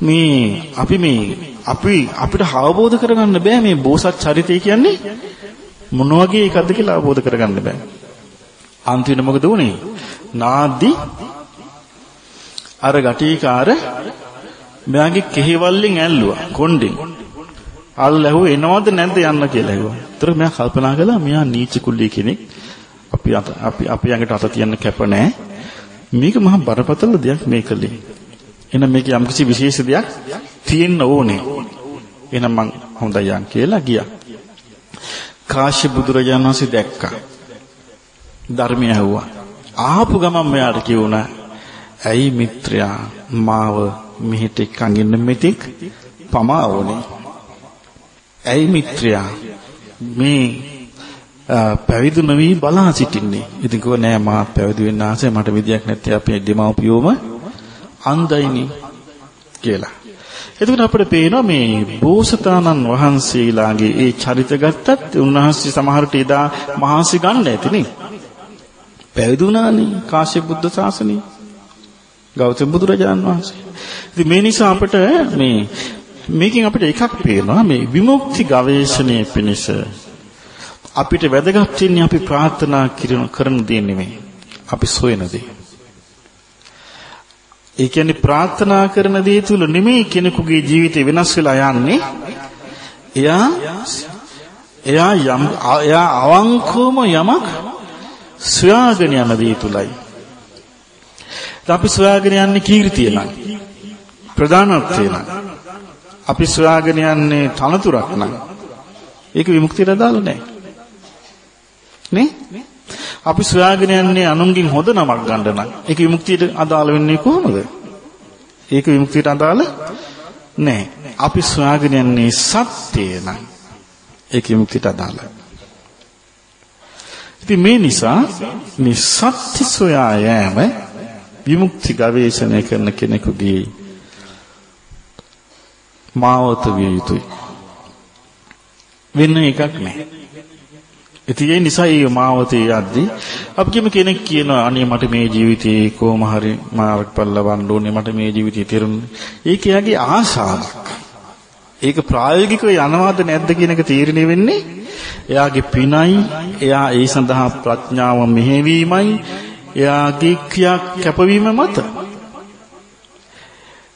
මේ අපි මේ අපි අපිට අවබෝධ කරගන්න බෑ මේ බෝසත් චරිතය කියන්නේ මොන වගේ එකක්ද කියලා අවබෝධ කරගන්න බෑ. අන්තිමට මොකද වුනේ? නාද්දි අර ගටිකාර මෙයාගේ කෙහෙවල්ලෙන් ඇල්ලුවා කොණ්ඩෙන්. අල්ල ඇහුව එනවද නැද්ද යන්න කියලා ඇහුවා. ඒතර මෙයා කල්පනා කළා මෙයා නීච කුල්ලී කෙනෙක්. අපි අපි අපි යඟට අත තියන්න කැප නැහැ. මේක මහා බරපතල දෙයක් මේ කලේ. එහෙනම් මේක යම්කිසි විශේෂ දෙයක් තියෙන්න ඕනේ. එහෙනම් මං හොඳයි යන් කියලා ගියා. කාශ්‍යප බුදුරජාණන් වහන්සේ දැක්කා. ධර්මය ඇහුවා. ආපු ගමන් මෙයාට කියුණා ඇයි මිත්‍රයා මාව මෙහෙට එක්කන් ඉන්න මෙතෙක් පමා වුනේ. ඇයි මිත්‍රයා මේ පැවිදි නොවි බලා සිටින්නේ. ඉතින් කිව්වා නෑ මා පැවිදි වෙන්න ආසයි මට විදියක් නැත්තේ අපේ දෙමව්පියෝම අන්ධයිනි කියලා. එතකොට අපිට පේනවා මේ බෝසතාණන් වහන්සේලාගේ ඒ චරිත ගත්තත් උන්වහන්සේ සමහරට එදා මහසි ගන්න ඇතිනේ. පැවිදි වුණානේ කාශ්‍යප බුද්ධ ශාසනය. ගෞතම බුදුරජාණන් වහන්සේ. ඉතින් මේ නිසා අපිට මේ මේකෙන් අපිට එකක් පේනවා මේ විමුක්ති ගවේෂණයේ පිණිස අපිට වැදගත් වෙන්නේ අපි ප්‍රාර්ථනා කරන දේ නෙමෙයි. අපි සොයන දේ. ඒ කියන්නේ ප්‍රාර්ථනා කරන දේ තුල නෙමෙයි කෙනෙකුගේ ජීවිතය වෙනස් වෙලා යන්නේ. එයා එයා යම් එයා අවංකවම යමක් සොයාගෙන යන දේ තුලයි. අපි සොයාගෙන යන්නේ කීර්තිය නම් ප්‍රධානත්වය නම් අපි සොයාගෙන යන්නේ තනතුරක් නම් ඒක විමුක්තියට අදාළ නැහැ. නේ? අපි සොයාගෙන යන්නේ අනුන්ගෙන් හොඳ නමක් ගන්න නම් ඒක විමුක්තියට අදාළ වෙන්නේ කොහොමද? ඒක විමුක්තියට අදාළ නැහැ. අපි සොයාගෙන යන්නේ සත්‍යය නම් ඒක විමුක්තියට අදාළයි. ඉතින් මේ නිසා මේ සත්‍ය සොයා යෑම විමුක්ති ගවේෂණය කරන කෙනෙකුගේ මාවත විය යුතුයි. වෙන එකක් නැහැ. ඉතින් ඒ නිසා මේ මාවතේ යද්දී අපි කියමු කෙනෙක් කියනවා අනේ මට මේ ජීවිතේ කොහොම හරි මාර්ගඵල ලබන්න ඕනේ මට මේ ජීවිතේ තේරුන්නේ. ඒක එයාගේ ආශාවක්. ඒක ප්‍රායෝගිකව යනවද නැද්ද කියන එක තීරණය වෙන්නේ එයාගේ පිනයි එයා ඒ සඳහා ප්‍රඥාව මෙහෙවීමයි එයාගේ ක්‍රියා කැපවීම මත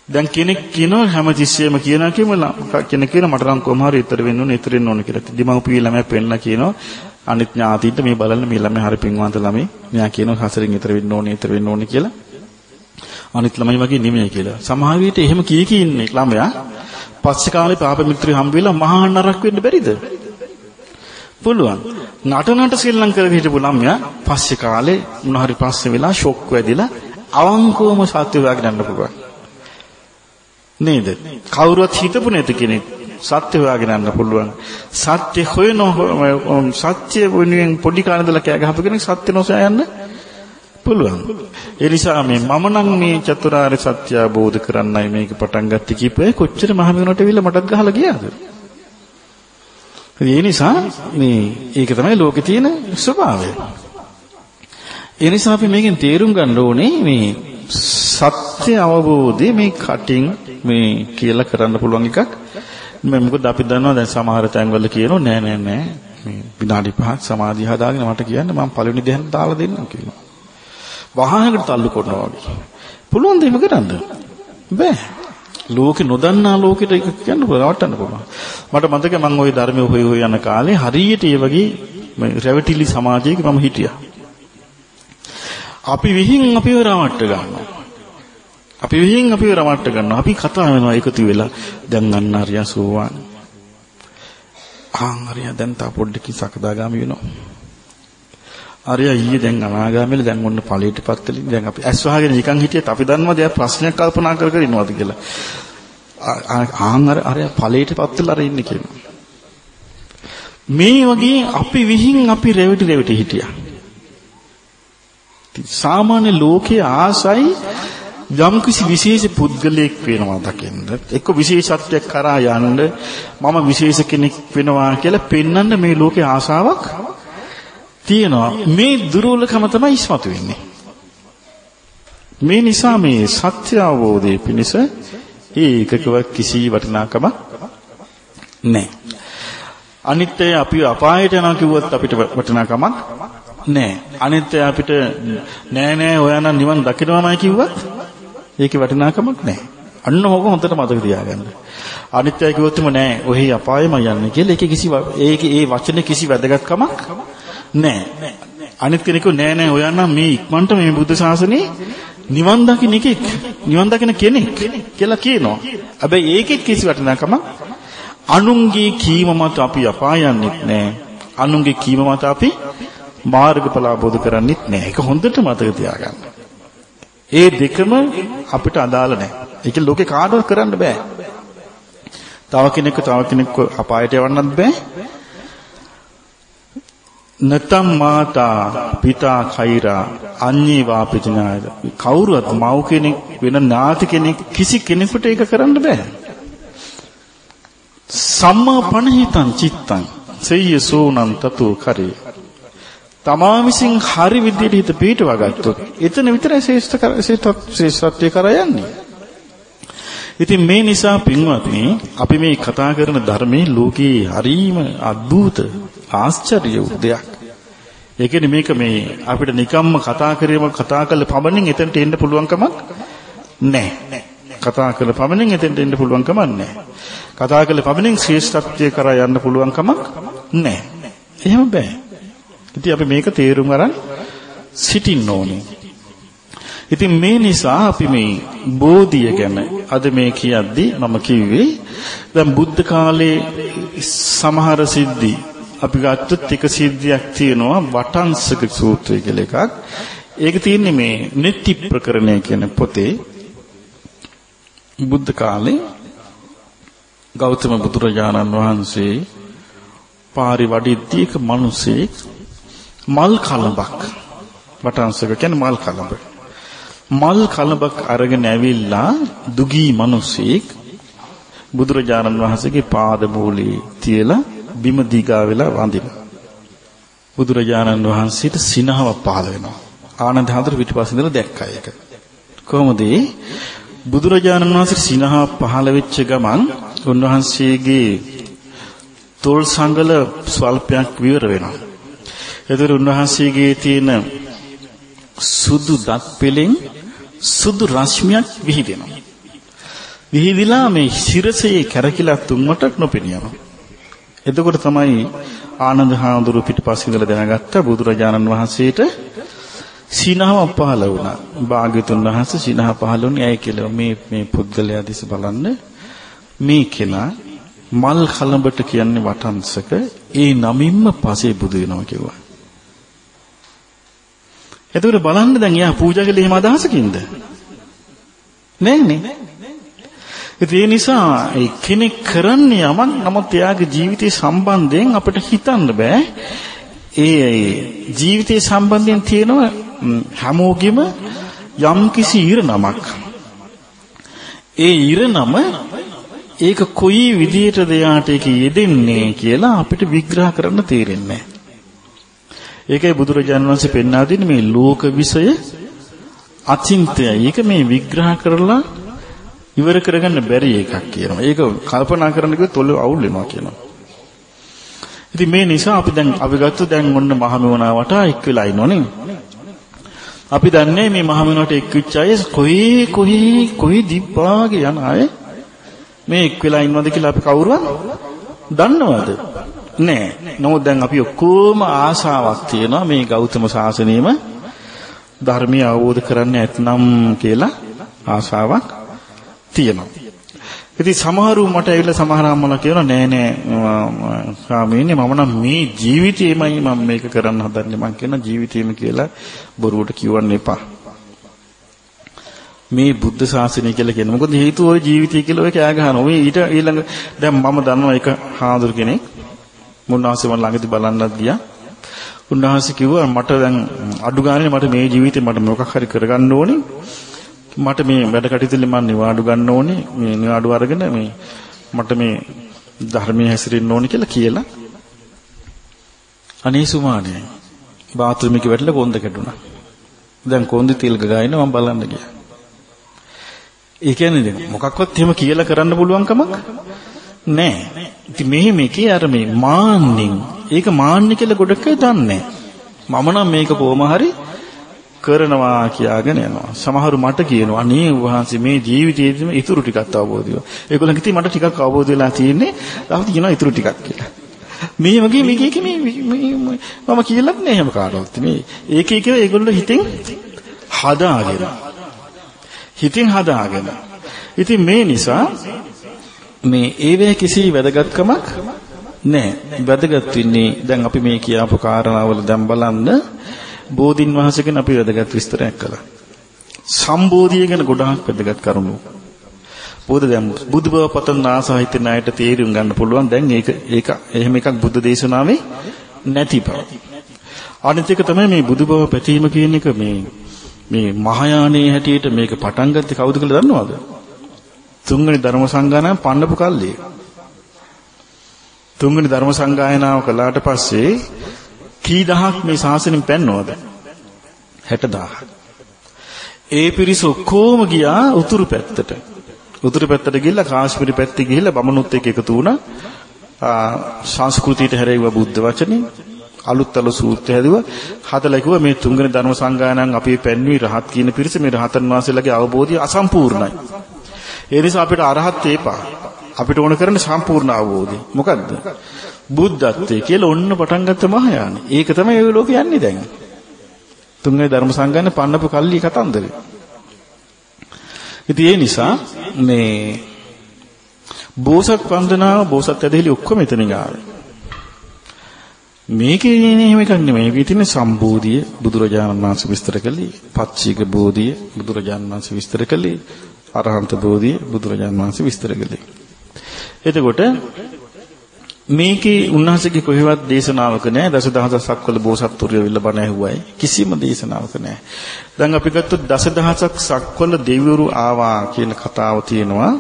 දැන් කෙනෙක් කියනවා හැමතිස්සෙම කියනවා කියමලා කෙනෙක් කියනවා මට නම් කොහොම හරි ඊතර වෙන්න ඕනේ ඊතර වෙන්න ඕනේ කියලා. දිමව්පිය ළමයා පෙන්නලා කියනවා අනිත් ඥාතින්ට මේ බලන්න මේ ළමයා හරි පින්වන්ත ළමයි. මෙයා කියනවා හසරින් ඊතර වෙන්න ඕනේ ඊතර වෙන්න ඕනේ කියලා. අනිත් ළමයි වගේ නෙමෙයි කියලා. සමහර විට එහෙම කී කී ඉන්නේ ළමයා පස්සේ කාලේ පාප මිත්‍රය හම්බ වෙලා මහා නරක වෙන්න බැරිද? පුළුවන්. නටනට ශ්‍රී ලංකාවේ හිටපු ළමයා පස්සේ කාලේ මොන හරි පස්සේ වෙලා ෂොක් වැදිලා අවංකවම සත්‍ය හොයාගෙන යන්න පුළුවන්. නේද? කවුරුවත් හිතපු නැති කෙනෙක් සත්‍ය හොයාගෙන යන්න පුළුවන්. සත්‍ය හොයන සත්‍ය වෙනුවෙන් පොඩි කාලේ කෑ ගහපු කෙනෙක් සත්‍ය නොසොයා යන්න පුළුවන්. ඒ නිසා මේ මම නම් මේ චතුරාර්ය සත්‍ය අවබෝධ කරන්නයි මේක පටන් ගත්තේ කිව්වේ කොච්චර මහමෙවුනට විල මටත් ගහලා ගියාද? ඒ නිසා මේ ඒක තමයි ලෝකේ තියෙන ස්වභාවය. ඒ නිසා අපි මේකෙන් තේරුම් ගන්න ඕනේ මේ සත්‍ය අවබෝධය මේ කටින් මේ කියලා කරන්න පුළුවන් එකක්. මේ මොකද අපි දන්නවා දැන් සමහර තැන්වල කියනවා නෑ නෑ නෑ මේ විනාඩි 5ක් සමාධිය හදාගෙන මට කියන්න මම පළවෙනි ධ්‍යාන දාලා දෙන්නම් කියලා. වහහකට තල්ලු කරනවා වගේ. පුළුවන් දෙයක් කරන්න. බෑ. ලෝකේ නොදන්නා ලෝකෙට ඒක කියන්න රවට්ටන්න පුළුවන්. මට මතකයි මම ওই ධර්මයේ හොය හොය යන කාලේ හරියට ඒ වගේ රැවටිලි සමාජයක මම හිටියා. අපි විහිං අපිව රවට්ට ගන්නවා. අපි විහිං අපිව රවට්ට ගන්නවා. අපි කතා වෙනවා එකතු වෙලා දැන් අන්න හරිය සෝවාන්. ආන් හරිය දැන් තා පොඩ්ඩකින් සකදාගාමි වෙනවා. අරයා ඊයේ දැන් අනාගාමීල දැන් ඔන්න ඵලයටපත් වෙලින් දැන් අපි ඇස් වහගෙන නිකන් හිටියත් අපි දන්නවද එයා ප්‍රශ්නයක් කල්පනා කර කර ඉන්නවද කියලා. ආන් අර අරයා ඵලයටපත් වෙලා අර ඉන්නේ කියලා. මේ වගේ අපි විහිං අපි රෙවිටි රෙවිටි හිටියා. සාමාන්‍ය ලෝකයේ ආසයි යම් කිසි විශේෂ පුද්ගලයෙක් වෙනවා දකින්න එක්ක විශේෂත්වයක් කරා යන්න මම විශේෂ කෙනෙක් වෙනවා කියලා පෙන්වන්න මේ ලෝකේ ආසාවක් තියෙනවා. මේ දුර්වලකම තමයි ඉස්මතු වෙන්නේ. මේ නිසා මේ සත්‍ය අවබෝධයේ පිණිස ඒකකව කිසි වටිනාකමක් නැහැ. අනිත්‍ය අපි අපායට යනවා කිව්වොත් අපිට වටිනාකමක් නැහැ. අනිත්‍ය අපිට නෑ නෑ ඔයා නිවන් දකින්නමයි කිව්වත් ඒකේ වටිනාකමක් නැහැ. අන්න ඕක හොඳට මතක තියාගන්න. අනිත්‍ය කිව්වොත්ම නෑ ඔහි අපායම යන්නේ කියලා ඒකේ කිසි ඒකේ ඒ වචනේ කිසි වැදගත්කමක් නෑ. අනිත් කෙනෙකු නෑ නෑ ඔයන්නම් මේ ඉක්මනට මේ බුද්ධ ශාසනේ නිවන් දකින්න එකෙක් නිවන් දකින්න කෙනෙක් කියලා කියනවා. හැබැයි ඒකෙත් කිසි වටිනාකමක් අනුන්ගේ කීම මත අපි අපායන්නෙත් නෑ. අනුන්ගේ කීම මත අපි මාර්ගඵල අවබෝධ කරන්නෙත් නෑ. ඒක හොඳට මතක තියාගන්න. ඒ දෙකම අපිට අදාළ නෑ. ඒක ලෝකේ කාටවත් කරන්න බෑ. තව කෙනෙක්ව තව කෙනෙක්ව අපායට යවන්නත් බෑ. නතම් මාතා පිතා කෛරා අඤ්ඤේ වාපිචනායද කවුරුවත් මව් කෙනෙක් වෙන නාති කෙනෙක් කිසි කෙනෙකුට ඒක කරන්න බෑ සම්මා පණහිතං චිත්තං සෙය්‍ය සෝනං තතු කරේ තමා විසින් හරි විදිහට හිත පිටවා ගත්තොත් එතන විතරයි ශ්‍රේෂ්ඨ ශ්‍රේෂ්ඨත්වයේ කර යන්නේ ඉතින් මේ නිසා පින්වත්නි අපි මේ කතා කරන ධර්මයේ ලෝකේ හරීම අద్భుත ආශ්චර්ය දෙයක්. ඒ කියන්නේ මේක මේ අපිට නිකම්ම කතා කිරීම කතා කළ පමණින් එතනට එන්න පුළුවන්කමක් නැහැ. කතා කළ පමණින් එතනට එන්න පුළුවන්කමක් නැහැ. කතා කළ පමණින් ශ්‍රේෂ්ඨත්වයේ කරා යන්න පුළුවන්කමක් නැහැ. එහෙම බෑ. ඉතින් අපි මේක තේරුම් අරන් සිටින්න ඕනේ. ඉතින් මේ නිසා අපි මේ බෝධිය ගැන අද මේ කියද්දී මම කිව්වේ දැන් බුද්ධ කාලේ සමහර සිද්ධි අපි ගත්තොත් එක සිද්ධියක් තියෙනවා වටංශක සූත්‍රය කියලා එකක්. ඒක තියෙන්නේ මේ නෙත්ති ප්‍රකරණය කියන පොතේ බුද්ධ කාලේ ගෞතම බුදුරජාණන් වහන්සේ පාරි වඩිද්දී එක මිනිසෙක් මල් කලඹක් වටංශක කියන්නේ මල් කලඹ මල් කලඹක් අරගෙන ඇවිල්ලා දුගී මිනිසෙක් බුදුරජාණන් වහන්සේගේ පාද මූලයේ තියලා බිම දිගා වෙලා වඳිනවා. බුදුරජාණන් වහන්සේට සිනහවක් පහළ වෙනවා. ආනන්ද හඳුර පිටිපස්සේ ඉඳලා දැක්කා ඒක. කොහොමද බුදුරජාණන් වහන්සේ සිනහව පහළ වෙච්ච ගමන් උන්වහන්සේගේ තොල් සංගල ස්වල්පයක් විවර වෙනවා. එතකොට උන්වහන්සේගේ තියෙන සුදු දත් පෙලෙන් සුදු රශ්මියක් විහිදෙනවා. විහිදිලා මේ ශිරසයේ කැරකිලා තුන්මටක් නොපෙනියනවා. එතකොට තමයි ආනන්ද හාමුදුරුව පිටිපස්සේ ඉඳලා දැනගත්ත බුදුරජාණන් වහන්සේට සීනහව පහළ වුණා. භාග්‍යතුන් වහන්සේ සීනහ පහළ වුණේ ඇයි කියලා මේ මේ පුද්ගලයා දිස බලන්න මේ කෙනා මල් කලඹට කියන්නේ වටංශක ඒ නමින්ම පසේ බුදු වෙනවා කිව්වා. එතකොට බලන්න දැන් එයා පූජා කළේ එහෙම අදහසකින්ද? නෑනේ. ඒ නිසා ඒ කෙනෙක් කරන්නේ යමක් නමුත් එයාගේ ජීවිතේ සම්බන්ධයෙන් අපිට හිතන්න බෑ. ඒ ජීවිතේ සම්බන්ධයෙන් තියෙන හැමෝගෙම යම්කිසි ඉරණමක්. ඒ ඉරණම ඒක කොයි විදියටද යාට ඒක යෙදෙන්නේ කියලා අපිට විග්‍රහ කරන්න තේරෙන්නේ ඒකයි බුදුරජාණන් වහන්සේ පෙන්වා දෙන්නේ මේ ලෝක විෂය අචින්තයයි. ඒක මේ විග්‍රහ කරලා ඉවර කරගන්න බැරි එකක් කියනවා. ඒක කල්පනා කරන්න කිව්වොත් ඔළුව අවුල් වෙනවා කියනවා. ඉතින් මේ නිසා අපි දැන් අපි ගත්ත දැන් ඔන්න මහමෙවුනාවට එක් වෙලා ඉන්නෝනේ. අපි දන්නේ මේ මහමෙවුනාවට එක් වෙච්ච අය කොයි කොයි කොයි දිබ්බාගේ යන අය මේ එක් වෙලා ඉන්නවද කියලා අපි කවුරුවත් දන්නවද? නෑ. නමුත් දැන් අපි ඔක්කොම ආශාවක් තියෙනවා මේ ගෞතම සාසනයෙම ධර්මය අවබෝධ කරන්න ඇතනම් කියලා ආශාවක් තියෙනවා. ඉතින් සමහරු මට ඇවිල්ලා සමහර අම්මලා කියනවා නෑ නෑ ස්වාමීනි මම නම් මේ ජීවිතේමයි මම මේක කරන්න හදන්නේ මං කියන ජීවිතේම කියලා බොරුවට කියවන්න එපා. මේ බුද්ධ ශාසනය කියලා කියන්නේ මොකද හේතුව ඔය ජීවිතය කියලා ඔය කෑ ගහනවා. ඔය ඊට ඊළඟ දැන් මම දන්නවා එක හාඳුර කෙනෙක් මුන්නාසේ මම ළඟදී බලන්නත් ගියා. උන්වහන්සේ කිව්වා මට දැන් අඩු ගානේ මට මේ ජීවිතේ මට මොකක් හරි කරගන්න ඕනේ. මට මේ වැඩ කටයුතු මම නිවාඩු ගන්න ඕනේ. මේ නිවාඩු අරගෙන මේ මට මේ ධර්මයේ හැසිරෙන්න ඕනේ කියලා කියලා. අනේ සුමානේ. බාත්‍රූම් එකේ වැටලා කොන්ද කැඩුනා. දැන් කොන්ද තෙල් ගගාගෙන මම බලන්න ගියා. ඒ කියන්නේ දැන් මොකක්වත් එහෙම කියලා කරන්න පුළුවන් කමක් නැහැ. ඉතින් මෙහි මේකේ අර මේ මාන්නින් ඒක මාන්න කියලා ගොඩක් අය දන්නේ මම නම් මේක කොහොම හරි කරනවා කියාගෙන යනවා. සමහරු මට කියනවා අනේ වහන්සේ මේ ජීවිතයේදීම ඉතුරු ටිකක් අවබෝධ වෙනවා. ඒගොල්ලන් කිව්ති මට ටිකක් අවබෝධ වෙලා තියෙන්නේ. තාම කියනවා ඉතුරු ටිකක් කියලා. මේ වගේ මේකේ මේ මම කියලත් නෑ එහෙම කාටවත්. මේ ඒකේ කියලා ඒගොල්ලෝ හිතෙන් හදාගෙන. හිතින් හදාගෙන. ඉතින් මේ නිසා මේ ඒවැ කිසි වැදගත්කමක් නැහැ. වැදගත් වෙන්නේ දැන් අපි මේ කියාපු කාරණාවල දැන් බලන්න බෝධින් වහන්සේ ගැන අපි වැදගත් විස්තරයක් කළා. සම්බෝධිය ගැන ගොඩාක් වැදගත් කරුණු. බෝධ දැන් බුදු බව පතන ආසහිත ණයට තේරුම් ගන්න පුළුවන්. දැන් ඒක ඒක එහෙම එකක් බුද්ධ දේශනාවේ නැති බව. අනිත් එක තමයි මේ බුදු බව පැතීම කියන එක මේ මේ මහායානයේ හැටියට මේක පටන් ගත්තේ කවුද කියලා දන්නවද? තුන්වෙනි ධර්ම සංගායනාව පන්නපු කල්ලි. තුන්වෙනි ධර්ම සංගායනාව කළාට පස්සේ කී දහක් මේ ශාසනයෙන් පැන්නවද? 60000. ඒ පිරිස ඔක්කොම ගියා උතුරු පැත්තට. උතුරු පැත්තට ගිහිල්ලා කාශ්මීර පැත්තේ ගිහිල්ලා බමුණුත් එක්ක එකතු වුණා. සංස්කෘතියට හැරෙව්වා බුද්ධ වචනේ. අලුත් අලුත් සූත්‍ර හැදුවා. හදලා කිව්වා මේ තුන්වෙනි ධර්ම සංගායනාවෙන් අපි පැන්වී රහත් කියන පිරිස මේ රහතන් වහන්සේලාගේ අවබෝධය අසම්පූර්ණයි. ඒ නිසා අපිට අරහත් ඒපා. අපිට ඕන කරන්නේ සම්පූර්ණ අවබෝධය. මොකද්ද? බුද්ධත්වයේ කියලා ඔන්න පටන් ගත්ත මහායාන. ඒක තමයි ඔය ලෝකෙ යන්නේ දැන්. තුන්වෙනි ධර්ම සංගායන පන්නපු කල්ලි කතන්දරේ. ඉතින් ඒ නිසා මේ බෝසත් වන්දනාව බෝසත් ඇදහිලි ඔක්කොම එතනින් ආවේ. මේකේ එහෙම එකක් නෙමෙයි. මේකේ තියෙන සම්බෝධිය බුදුරජාණන් වහන්සේ විස්තර කළේ, පච්චීක බෝධිය බුදුරජාණන් වහන්සේ විස්තර කළේ, අරහන්ත බෝධිය බුදුරජාණන් වහන්සේ විස්තර කළේ. එතකොට මේකේ උන්වහන්සේගේ කොහෙවත් දේශනාවක නැහැ දසදහසක් වල බෝසත්තුරිය විල්ල බණ ඇහුවයි කිසිම දේශනාවක නැහැ. දැන් අපි ගත්තොත් දසදහසක් සක්වල දෙවිවරු ආවා කියන කතාව තියෙනවා.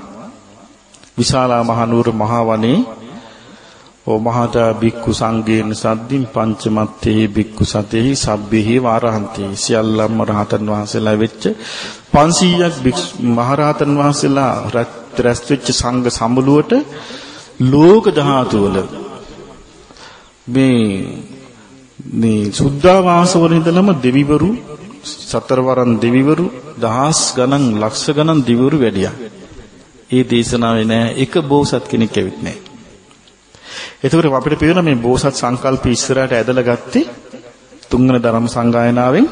විශාලා මහනුවර මහා වනේ ඕ මහතා බික්කු සංගේන සද්දින් පංචමත්තේ බික්කු සතෙහි සබ්බෙහි වාරහන්තේ සියල්ලම රහතන් වහන්සේලා වෙච්ච 500ක් මහරහතන් වහන්සේලා රැස් වෙච්ච සංඝ සමුළුවට ලෝක ධාතු වල මේ මේ සුද්ධා වාසවල ඉඳලම දෙවිවරු සතරවරන් දෙවිවරු දහස් ගණන් ලක්ෂ ගණන් දෙවිවරු වැඩියා. ඒ දේශනාවේ නෑ එක බෝසත් කෙනෙක් ඇවිත් නෑ. එතකොට අපිට පේන මේ බෝසත් සංකල්ප ඉස්සරහට ඇදලා ගත්තේ තුන්වන ධර්ම සංගායනාවෙන්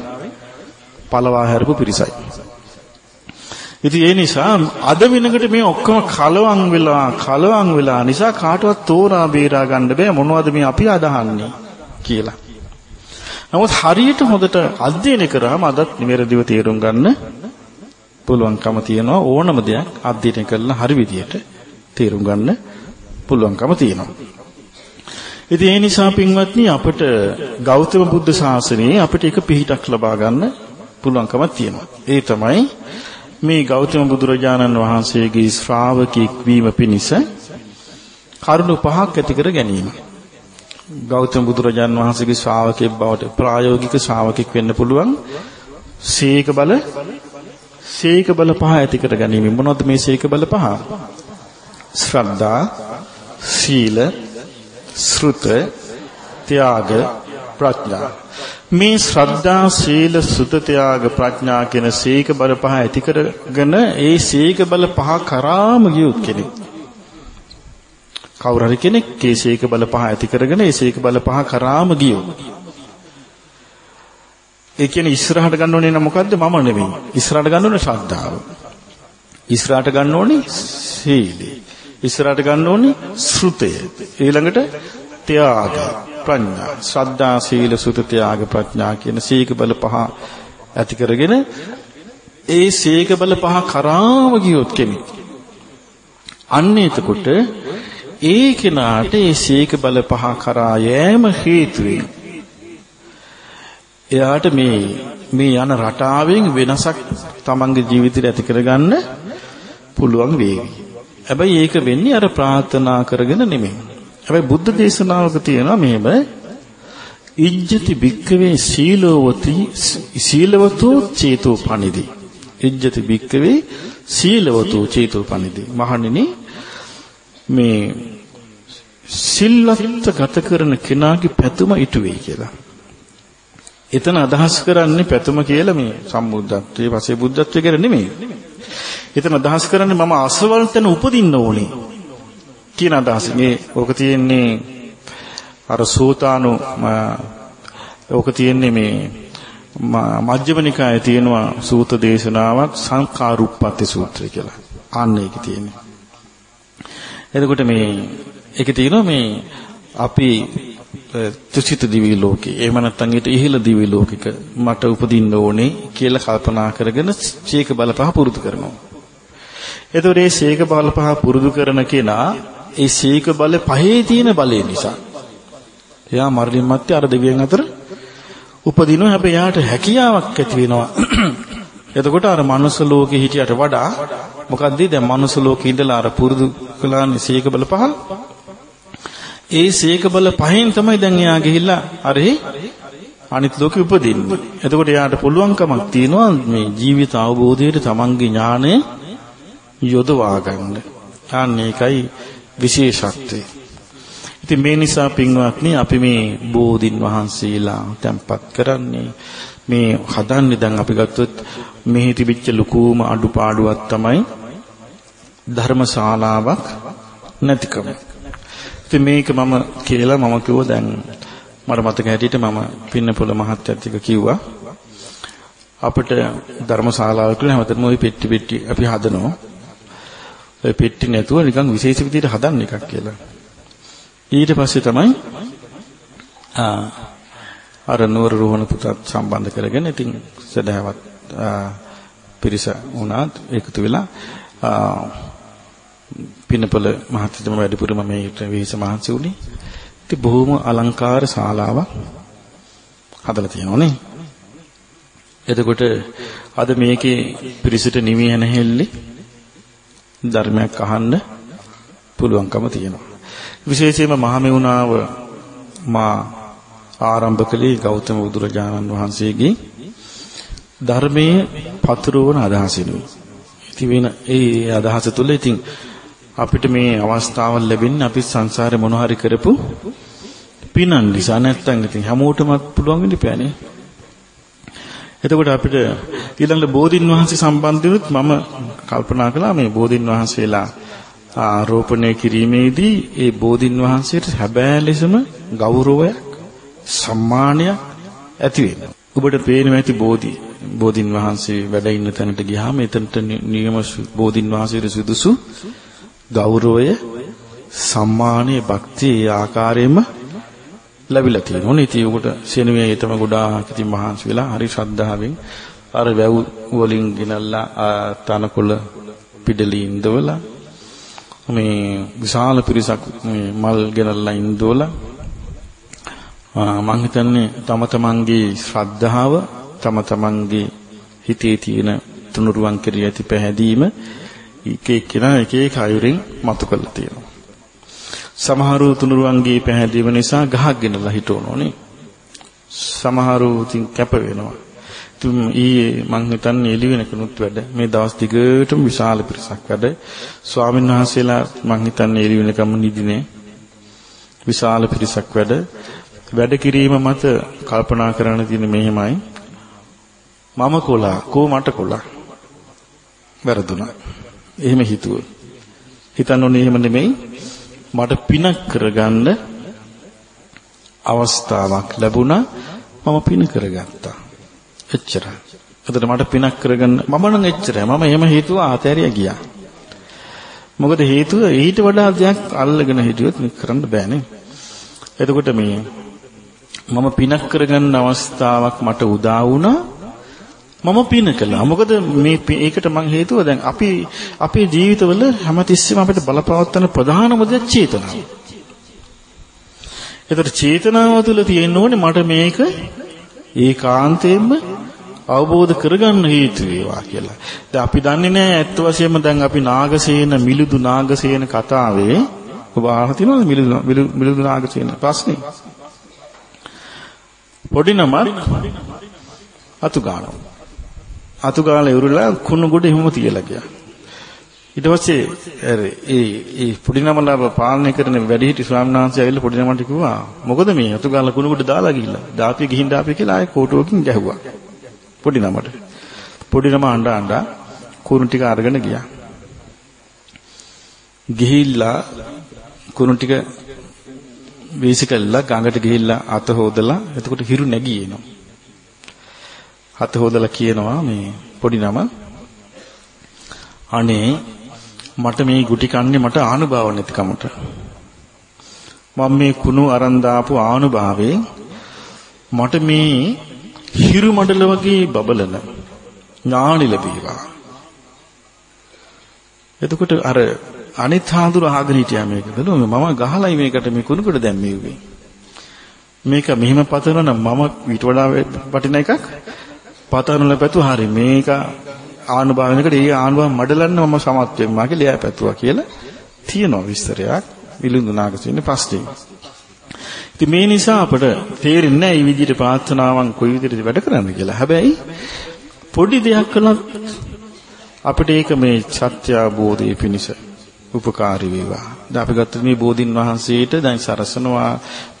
පළවා හැරපු පිරිසයි. ඉතින් ඒ නිසා අද වෙනකොට මේ ඔක්කොම කලවම් වෙලා කලවම් වෙලා නිසා කාටවත් තෝරා බේරා ගන්න බෑ මොනවද මේ අපි අදහන්නේ කියලා. නමුත් හරියට හොඳට අධ්‍යයනය කරාම අදත් නිවැරදිව තේරුම් ගන්න පුළුවන්කම තියෙනවා ඕනම දෙයක් අධ්‍යයනය කරලා හරි විදියට තේරුම් ගන්න පුළුවන්කම තියෙනවා. ඉතින් ඒ නිසා පින්වත්නි අපිට ගෞතම බුද්ධ ශාසනයේ අපිට එක පිහිටක් ලබා ගන්න පුළුවන්කමක් තියෙනවා. ඒ තමයි මේ ගෞතම බුදුරජාණන් වහන්සේගේ ශ්‍රාවකෙක් වීම පිණිස කරුණු පහක් ඇති කර ගැනීම. ගෞතම බුදුරජාණන් වහන්සේගේ ශ්‍රාවකෙක් බවට ප්‍රායෝගික ශ්‍රාවකෙක් වෙන්න පුළුවන්. සීක බල සීක බල පහ ඇති කර ගැනීම. මොනවද මේ සීක බල පහ? ශ්‍රද්ධා, සීල, ශ්‍රුත, ත්‍යාග, ප්‍රඥා. මේ ශ්‍රද්ධා, සීල, සුත, ත්‍යාග, ප්‍රඥා කියන සීක බල පහ ඇති කරගෙන ඒ සීක බල පහ කරාම ගියොත් කෙනෙක් කවුරු හරි කෙනෙක් ඒ සීක බල පහ ඇති කරගෙන ඒ සීක බල පහ කරාම ගියොත් ඒ කියන්නේ ඉස්සරහට ගන්න ඕනේ නම් මොකද්ද? මම නෙමෙයි ඉස්සරහට ගන්න ඕනේ ශ්‍රද්ධාව. ඉස්සරහට ගන්න ඕනේ සීලය ඉස්සරහට ගන්න ඕනේ ශ්‍රුතය. ඊළඟට ත්‍යාග ප්‍රඥා. ශ්‍රද්ධා සීල සුත ත්‍යාග ප්‍රඥා කියන සීක බල පහ ඇති කරගෙන ඒ සීක බල පහ කරාම ගියොත් කෙනෙක් අන්න එතකොට ඒ කෙනාට ඒ සීක බල පහ කරා යෑම හේතු එයාට මේ මේ යන රටාවෙන් වෙනසක් තමන්ගේ ජීවිතේට ඇති කරගන්න පුළුවන් වේවි. හැබැයි ඒක වෙන්නේ අර ප්‍රාර්ථනා කරගෙන නෙමෙයි. හැබැයි බුද්ධ දේශනාවක තියෙනවා මෙහෙම ඉජ්ජති භික්කවේ සීලවති සීලවතෝ චේතෝ පනිදි. ඉජ්ජති භික්කවේ සීලවතෝ චේතෝ පනිදි. මහණෙනි මේ සිල්වත් ගත කරන කෙනාගේ පැතුම ඉටු වෙයි කියලා. එතන අදහස් කරන්නේ පැතුම කියලා මේ සම්බුද්ධත්වයේ පසේ බුද්ධත්වයේ කියලා නෙමෙයි. එතන අදහස් කරන්නේ මම අසවල් තැන උපදින්න ඕනේ කියන අදහස. මේ ඕක තියෙන්නේ අර සූතානු ඕක තියෙන්නේ මේ මජ්ක්‍ධිම නිකායේ තියෙනවා සූත දේශනාවක් සංකාරුප්පත්ති සූත්‍රය කියලා. අන්න ඒකේ තියෙන්නේ. එතකොට මේ ඒකේ තියෙනවා මේ අපි තුසිත දිවි ලෝකේ එහෙම නැත්නම් ඊට ඉහළ දිවි ලෝකික මට උපදින්න ඕනේ කියලා කල්පනා කරගෙන චේක බලපහ පුරුදු කරනවා. එතකොට මේ සීක බල පහ පුරුදු කරන කෙනා ඒ සීක බල පහේ තියෙන බලය නිසා එයා මරණින් මත්තේ අර දෙවියන් අතර උපදිනවා. හැබැයි යාට හැකියාවක් ඇති වෙනවා. එතකොට අර මනුස්ස ලෝකේ හිටියට වඩා මොකද්ද? දැන් මනුස්ස ලෝකේ ඉඳලා අර පුරුදු කළානේ සීක බල පහ. ඒ සීක බල පහෙන් තමයි දැන් එයා ගිහිල්ලා අරෙහි අනිත් ලෝකෙ උපදින්නේ. එතකොට එයාට පුළුවන්කමක් තියෙනවා මේ ජීවිත අවබෝධයේ තමන්ගේ ඥානය යොදවා ගන්න. අන්න ඒකයි විශේෂත්වය. ඉතින් මේ නිසා පින්වත්නි අපි මේ බෝධින් වහන්සේලා තැන්පත් කරන්නේ මේ හදන්නේ දැන් අපි ගත්තොත් මෙහි තිබිච්ච ලකූම අඩුපාඩුවක් තමයි ධර්මශාලාවක් නැතිකම. ඉතින් මේක මම කියලා මම කිව්වා දැන් මට මතක හැටියට මම පින්නපොළ මහත්තයත් එක්ක කිව්වා අපිට ධර්මශාලාවක හැමතැනම ওই පෙට්ටි පෙට්ටි අපි හදනවා. ඔය පෙට්ටි නැතුව නිකන් විශේෂ විදිහට හදන්න එකක් කියලා. ඊට පස්සේ තමයි අර නුවර රුහණ පුතත් සම්බන්ධ කරගෙන ඉතින් සදහවත් පිරිස වුණාත් එකතු වෙලා පිනපල මහත්තුම වැඩිපුරම මේකට විහිස මහන්සි වුණේ. ඉතින් බොහොම අලංකාර ශාලාවක් හදලා තියෙනවා නේ. එතකොට අද මේකේ පිරිසට නිවි හැනහෙල්ලේ ධර්මයක් අහන්න පුළුවන්කම තියෙනවා. විශේෂයෙන්ම මහමෙවුනාව මා ආරම්භ කළේ ගෞතම බුදුරජාණන් වහන්සේගේ ධර්මයේ පතුරවන අදහසිනුයි. ඉතින් වෙන ඒ අදහස තුළ ඉතින් අපිට මේ අවස්ථාවල් ලැබෙන්නේ අපි සංසාරේ මොන හරි කරපු පිනන් නිසා නැත්තම් ඉතින් හැමෝටම පුළුවන් වෙන්නේ පෑනේ. එතකොට අපිට ඊළඟට බෝධින් වහන්සේ සම්බන්ධවෙත් මම කල්පනා කළා මේ බෝධින් වහන්සේලා ආරෝපණය කිරීමේදී ඒ බෝධින් වහන්සේට හැබෑ ලෙසම ගෞරවයක් සම්මානයක් ඇති වෙනවා. ඔබට පේනවා ඇති බෝධි බෝධින් වහන්සේ වැඩ ඉන්න තැනට ගියාම එතනට නියම බෝධින් වහන්සේට සුදුසු ගෞරවය සම්මානය භක්තිය ඒ ආකාරයෙන්ම ලැබිලා තියෙනවා. ඉතින් උකට සෙනුවේ ඊටම ගොඩාක් ඉතින් මහන්සි වෙලා හරි ශ්‍රද්ධාවෙන් අර වැව් වලින් ගෙනල්ලා තනකොළ පිඩලි ඉඳවලා මේ විශාල පිරිසක් මේ මල් ගෙනල්ලා ඉඳවලා මම හිතන්නේ තම තමන්ගේ ශ්‍රද්ධාව තම තමන්ගේ හිතේ තියෙන තුනුරුවන් කෙරෙහි ඇති පැහැදීම එක එක්කෙනා එක එක අයුරින් මතු කරලා තියෙනවා. සමහරු තුනුරුවන්ගේ පැහැදීම නිසා ගහක් ගෙනලා හිටවනෝනේ. සමහරු ඉතින් කැප වෙනවා. තුම් ඊයේ මං හිතන්නේ එළි වෙනකනුත් වැඩ. මේ දවස් දිගටම විශාල පිරිසක් වැඩ. ස්වාමීන් වහන්සේලා මං හිතන්නේ එළි වෙනකම් නිදිනේ විශාල පිරිසක් වැඩ. වැඩ කිරීම මත කල්පනා කරන්න තියෙන මෙහෙමයි. මම කොලා කෝ මට කොලා? වැරදුනා. එහෙම හිතුවා හිතන්න ඕනේ එහෙම නෙමෙයි. මට පිනක් කරගන්න අවස්ථාවක් ලැබුණා. මම පින කරගත්තා. එච්චරයි. එතකොට මට පිනක් කරගන්න මම නම් එච්චරයි. මම එහෙම හේතුව ආතෑරියා ගියා. මොකද හේතුව ඊට වඩා දෙයක් අල්ලගෙන හිටියොත් කරන්න බෑනේ. එතකොට මේ මම පිනක් කරගන්න අවස්ථාවක් මට උදා වුණා. මම පින කළා. මොකද මේ ඒකට මං හේතුව දැන් අපි අපේ ජීවිතවල හැමතිස්සෙම අපිට බලපවත්වන ප්‍රධානම දේ චේතනාව. ඒතර චේතනාව තුළ තියෙන්න ඕනේ මට මේක ඒකාන්තයෙන්ම අවබෝධ කරගන්න හේතු වේවා කියලා. දැන් අපි දන්නේ නැහැ ඇත්ත වශයෙන්ම දැන් අපි නාගසේන මිලිදු නාගසේන කතාවේ ඔබ අහලා තියෙනවද මිලිදු මිලිදු නාගසේන ප්‍රශ්නේ? පොඩි නමක් අතු ගන්නවා. අතු ගාලා ඉවරලා කුණු ගොඩ එහෙම තියලා ගියා. ඊට පස්සේ අර ඒ ඒ පොඩි නමලා පාලනය කරන වැඩිහිටි ස්වාමීන් වහන්සේ ඇවිල්ලා පොඩි නමට කිව්වා මොකද මේ අතු ගාලා කුණු ගොඩ දාලා ගිහිල්ලා දාපිය ගිහින් දාපිය කියලා ආයේ කෝටුවකින් ගැහුවා. පොඩි නමට. පොඩි නම අඬ අඬ කුණු ටික අරගෙන ගියා. ගිහිල්ලා කුණු ටික වීසිකල්ලා ගඟට ගිහිල්ලා අත හොදලා එතකොට හිරු නැගී එනවා. අත හොදලා කියනවා මේ පොඩි නම. අනේ මට මේ ගුටි කන්නේ මට ආනුභාව නැතිකමට. මම මේ කුණු අරන් දාපු ආනුභාවේ මට මේ හිරු මඩල වගේ බබලන ඥාණි ලැබීවා. එතකොට අර අනිත් හාඳුර අහගෙන හිටියා මේක. බලමු මම ගහලයි මේකට මේ කුණුකට දැම්මේ මේක මෙහිම පතනවා නම් මම ඊට වඩා වටින එකක්. පතනල පැතු හරි මේක ආනුභාවනකට ඒ ආනුභාව මඩලන්න මම සමත් වෙනවා කියලා එයා පැතුවා කියලා තියෙනවා විස්තරයක් විලුඳු නාගසේනේ පස්සේ. ඉතින් මේ නිසා අපට තේරෙන්නේ නැහැ මේ විදිහට ප්‍රාර්ථනාවන් කොයි විදිහට වැඩ කරන්න කියලා. හැබැයි පොඩි දෙයක් කළත් අපිට ඒක මේ සත්‍ය අවබෝධය පිණිස උපකාරී වේවා. දැන් අපි ගත්ත මේ බෝධින් වහන්සේට දැන් සරසනවා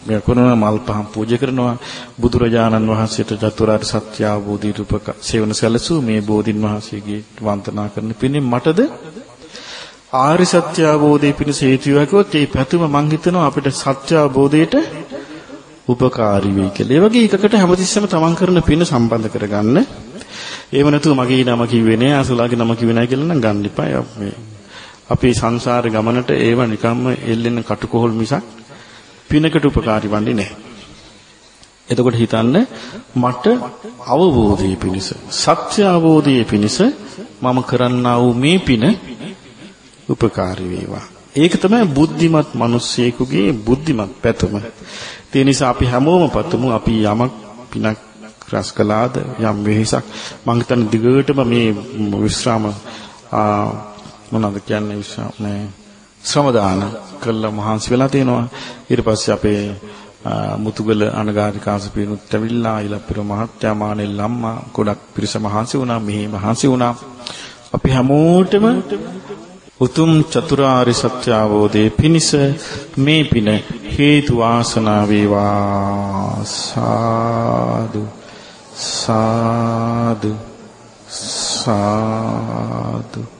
මේ කරන මල් පහන් පූජා කරනවා බුදුරජාණන් වහන්සේට චතුරාර්ය සත්‍ය අවබෝධයට උපක සේවන සැලසූ මේ බෝධින් වහන්සේගේ වන්දනා කරන පිණින් මටද ආර්ය සත්‍ය අවබෝධය පිණිස හේතු වේකෝත් මේ පැතුම මං හිතනවා අපිට සත්‍ය අවබෝධයට උපකාරී වෙයි කියලා. ඒ වගේ එකකට හැමතිස්සෙම තමන් කරන පින සම්බන්ධ කරගන්න. ඒව නැතුව මගේ නම කිව්වේ නෑ අසුලාගේ නම කිව්වේ නෑ කියලා නම් ගන්න එපා. මේ අපේ සංසාර ගමනට ඒව නිකම්ම එල්ලෙන කටුකොහල් මිසක් පිනකට උපකාරී වන්නේ නැහැ. එතකොට හිතන්න මට අවබෝධය පිණිස සත්‍ය අවබෝධය පිණිස මම කරන්නා වූ මේ පින උපකාරී වේවා. ඒක තමයි බුද්ධිමත් මිනිස්සෙකුගේ බුද්ධිමත් පැතුම. ඒ නිසා අපි හැමෝම පතමු අපි යමක් පිනක් රැස් කළාද යම් වෙහසක් මම හිතන්නේ දිගටම මේ විශ්‍රාම මොනවද කියන්නේ මේ ශ්‍රම දාන කළා මහන්සි වෙලා තියෙනවා. ඊට පස්සේ අපේ මුතුගල අනගාരികාසපිනුත් ඇවිල්ලා ඊළපිර මහත්යා මානෙල් අම්මා ගොඩක් පිරිස මහන්සි වුණා මෙහි මහන්සි වුණා. අපි හැමෝටම උතුම් චතුරාර්ය සත්‍ය අවබෝධයේ පිණිස මේ පින හේතු වාසනා වේවා. සාදු සාදු සාදු.